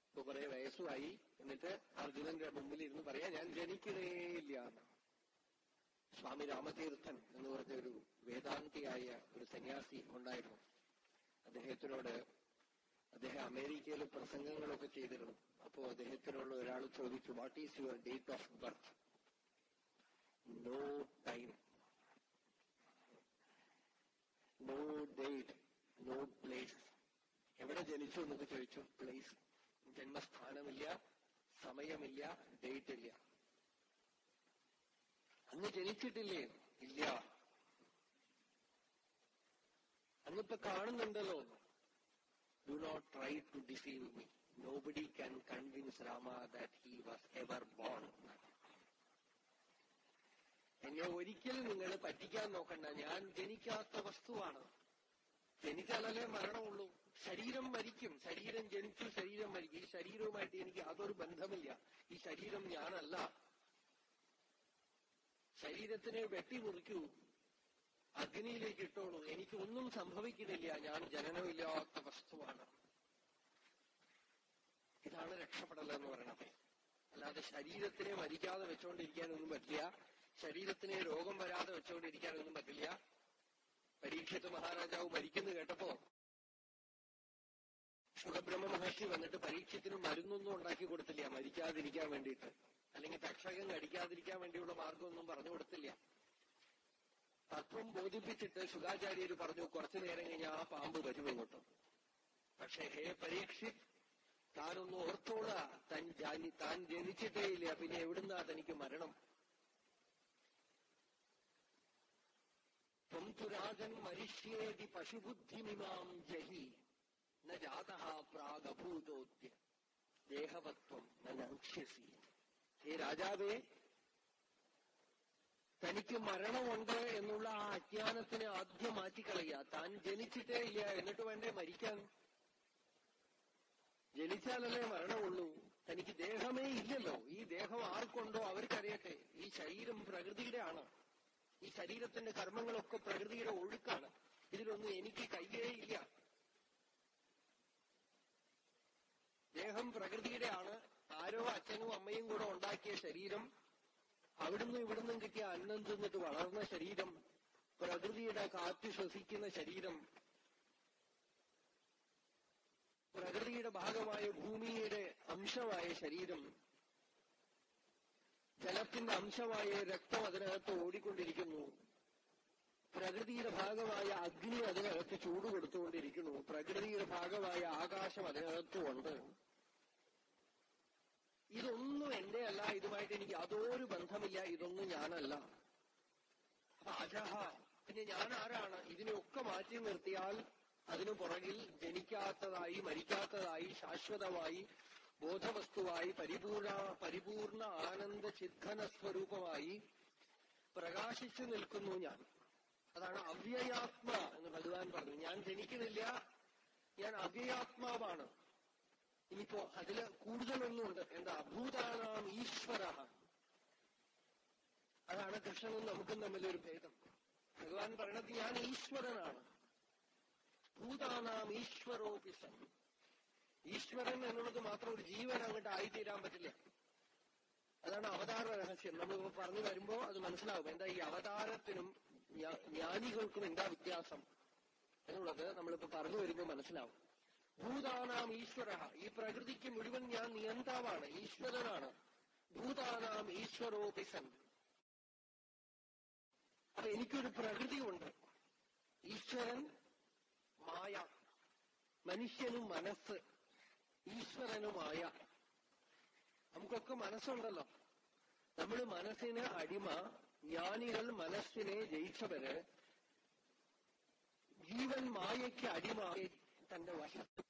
ഇപ്പൊ കുറെ വയസ്സുമായി എന്നിട്ട് അർജുനന്റെ മുമ്പിൽ ഇരുന്ന് പറയാ ഞാൻ ജനിക്കണേയില്ല സ്വാമി രാമതീർത്ഥൻ എന്ന് പറഞ്ഞ ഒരു വേദാന്തിയായ ഒരു സന്യാസി ഉണ്ടായിരുന്നു. അദ്ദേഹത്തിനോട് അദ്ദേഹം അമേരിക്കയിൽ പ്രസംഗങ്ങളൊക്കെ ചെയ്തിരുന്നു. അപ്പോ അദ്ദേഹത്തിനോട് ഒരാൾ ചോദിച്ചു what is your date of birth no time no date no place എവിടെ ജനിച്ചു എന്നൊക്കെ ചോദിച്ചു പ്ലേസ് ജന്മസ്ഥാനമില്ല സമയമില്ല ഡേറ്റ് ഇല്ല അന്ന് ജനിച്ചിട്ടില്ലേ? ഇല്ല. അന്നിപ്പോ കാണുന്നുണ്ടല്ലോ. Do not try to deceive me nobody can convince Rama that he was ever born എന്നെ ഒരിക്കലും നിങ്ങൾ പറ്റിക്കാൻ നോക്കണ്ട. ഞാൻ ജനിക്കാത്ത വസ്തുവാണ്. ജനിച്ചാലല്ലേ മരണമുള്ളൂ. ശരീരം മരിക്കും. ശരീരം ജനിച്ചു ശരീരം മരിക്കും. ഈ ശരീരവുമായിട്ട് എനിക്ക് യാതൊരു ബന്ധമില്ല. ഈ ശരീരം ഞാനല്ല. ശരീരത്തിനെ വെട്ടിമുറിക്കൂ അഗ്നിയിലേക്ക് ഇട്ടോളൂ. എനിക്ക് ഒന്നും സംഭവിക്കുന്നില്ല. ഞാൻ ജനനമില്ലാത്ത വസ്തുവാണ്. ഇതാണ് രക്ഷപ്പെടൽ എന്ന് പറയണത്. അല്ലാതെ ശരീരത്തിനെ മരിക്കാതെ വെച്ചുകൊണ്ടിരിക്കാനൊന്നും പറ്റില്ല. ശരീരത്തിനെ രോഗം വരാതെ വെച്ചുകൊണ്ടിരിക്കാനൊന്നും പറ്റില്ല. പരീക്ഷത്ത് മഹാരാജാവ് മരിക്കുന്നു കേട്ടപ്പോ സുഖബ്രഹ്മ മഹർഷി വന്നിട്ട് പരീക്ഷത്തിന് മരുന്നൊന്നും ഉണ്ടാക്കി കൊടുത്തില്ല. മരിക്കാതിരിക്കാൻ വേണ്ടിയിട്ട്. അല്ലെങ്കിൽ തക്ഷകം കടിക്കാതിരിക്കാൻ വേണ്ടിയുള്ള മാർഗമൊന്നും പറഞ്ഞു കൊടുത്തില്ല. തത്വം ബോധിപ്പിച്ചിട്ട് ശുഖാചാര്യര് പറഞ്ഞു കുറച്ചു നേരം കഴിഞ്ഞാൽ ആ പാമ്പ് വരും ഇങ്ങോട്ട്. പക്ഷെ ഹേ പരീക്ഷി താനൊന്ന് ഓർത്തോളാ. താൻ ജാനി- താൻ ജനിച്ചിട്ടേ ഇല്ല. പിന്നെ എവിടുന്നാ തനിക്ക് മരണം? ത്വം തുരാജൻ മരിഷ്യേതി പശുബുദ്ധിമിമാം ജഹി. പ്രാഗഭൂതോദ്യ. ദേഹവത്വം നക്ഷ്യസി ഹേ രാജാവേ തനിക്ക് മരണമുണ്ട് എന്നുള്ള ആ അജ്ഞാനത്തിനെ ആദ്യം മാറ്റിക്കളയുക. താൻ ജനിച്ചിട്ടേ ഇല്ല എന്നിട്ട് വേണ്ടേ മരിക്കാൻ? ജനിച്ചാലല്ലേ മരണമുള്ളൂ. തനിക്ക് ദേഹമേ ഇല്ലല്ലോ. ഈ ദേഹം ആർക്കുണ്ടോ അവർക്കറിയട്ടെ. ഈ ശരീരം പ്രകൃതിയുടെ ആണ്. ഈ ശരീരത്തിന്റെ കർമ്മങ്ങളൊക്കെ പ്രകൃതിയുടെ ഒഴുക്കാണ്. ഇതിലൊന്നും എനിക്ക് കയ്യേ ഇല്ല. ദേഹം പ്രകൃതിയുടെ ആണ് ആരോ അച്ഛനും അമ്മയും കൂടെ ഉണ്ടാക്കിയ ശരീരം. അവിടുന്ന് ഇവിടുന്നും കിട്ടിയ അന്നം തിന്നിട്ട് വളർന്ന ശരീരം. പ്രകൃതിയുടെ കാറ്റ് ശ്വസിക്കുന്ന ശരീരം. പ്രകൃതിയുടെ ഭാഗമായ ഭൂമിയുടെ അംശമായ ശരീരം. ജലത്തിന്റെ അംശമായ രക്തം അതിനകത്ത് ഓടിക്കൊണ്ടിരിക്കുന്നു. പ്രകൃതിയുടെ ഭാഗമായ അഗ്നി അതിനകത്ത് ചൂട് കൊടുത്തുകൊണ്ടിരിക്കുന്നു പ്രകൃതിയുടെ ഭാഗമായ ആകാശം അതിനകത്തുമുണ്ട്. ഇതൊന്നും എന്റെ അല്ല ഇതുമായിട്ട് എനിക്ക് അതൊരു ബന്ധമില്ല ഇതൊന്നും ഞാനല്ല. അപ്പൊ അജഹ പിന്നെ ഞാൻ ആരാണ്? ഇതിനെയൊക്കെ മാറ്റി നിർത്തിയാൽ അതിനു പുറകിൽ ജനിക്കാത്തതായി മരിക്കാത്തതായി ശാശ്വതമായി ബോധവസ്തുവായി പരിപൂർണ പരിപൂർണ ആനന്ദ ചിദ്ധന സ്വരൂപമായി പ്രകാശിച്ചു നിൽക്കുന്നു ഞാൻ. അതാണ് അവ്യയാത്മ എന്ന് ഭഗവാൻ പറഞ്ഞു. ഞാൻ ജനിക്കുന്നില്ല ഞാൻ അവ്യയാത്മാവാണ്. ഇനിയിപ്പോ അതിൽ കൂടുതലൊന്നുമുണ്ട്. എന്താ? ഭൂതാനാം ഈശ്വര. അതാണ് കൃഷ്ണനും നമുക്കും തമ്മിലൊരു ഭേദം. ഭഗവാൻ പറയണത് ഞാൻ ഈശ്വരനാണ്. ഭൂതാനാം ഈശ്വരോപിസം ഈശ്വരൻ എന്നുള്ളത് മാത്രം ഒരു ജീവൻ അങ്ങോട്ട് ആയിത്തീരാൻ പറ്റില്ല. അതാണ് അവതാര രഹസ്യം. നമ്മൾ പറഞ്ഞു വരുമ്പോ അത് മനസ്സിലാവും. എന്താ ഈ അവതാരത്തിനും ജ്ഞാ- ജ്ഞാനികൾക്കും എന്താ വ്യത്യാസം? എന്നുള്ളത് നമ്മളിപ്പോ പറഞ്ഞു വരുമ്പോ മനസ്സിലാവും. ഭൂതാനാം ഈശ്വര. ഈ പ്രകൃതിക്ക് മുഴുവൻ ഞാൻ നിയന്താവാണ് ഈശ്വരനാണ്. ഭൂതാനാം ഈശ്വരോപിസൻ അപ്പൊ എനിക്കൊരു പ്രകൃതിയുണ്ട്. ഈശ്വരൻ മായ. മനുഷ്യനും മനസ്സ്. ഈശ്വരനുമായ നമുക്കൊക്കെ മനസ്സുണ്ടല്ലോ. നമ്മൾ മനസ്സിന് അടിമ ജ്ഞാനികൾ മനസ്സിനെ ജയിച്ചവര് ജീവൻ മായയ്ക്ക് അടിമ. തന്റെ വശത്ത്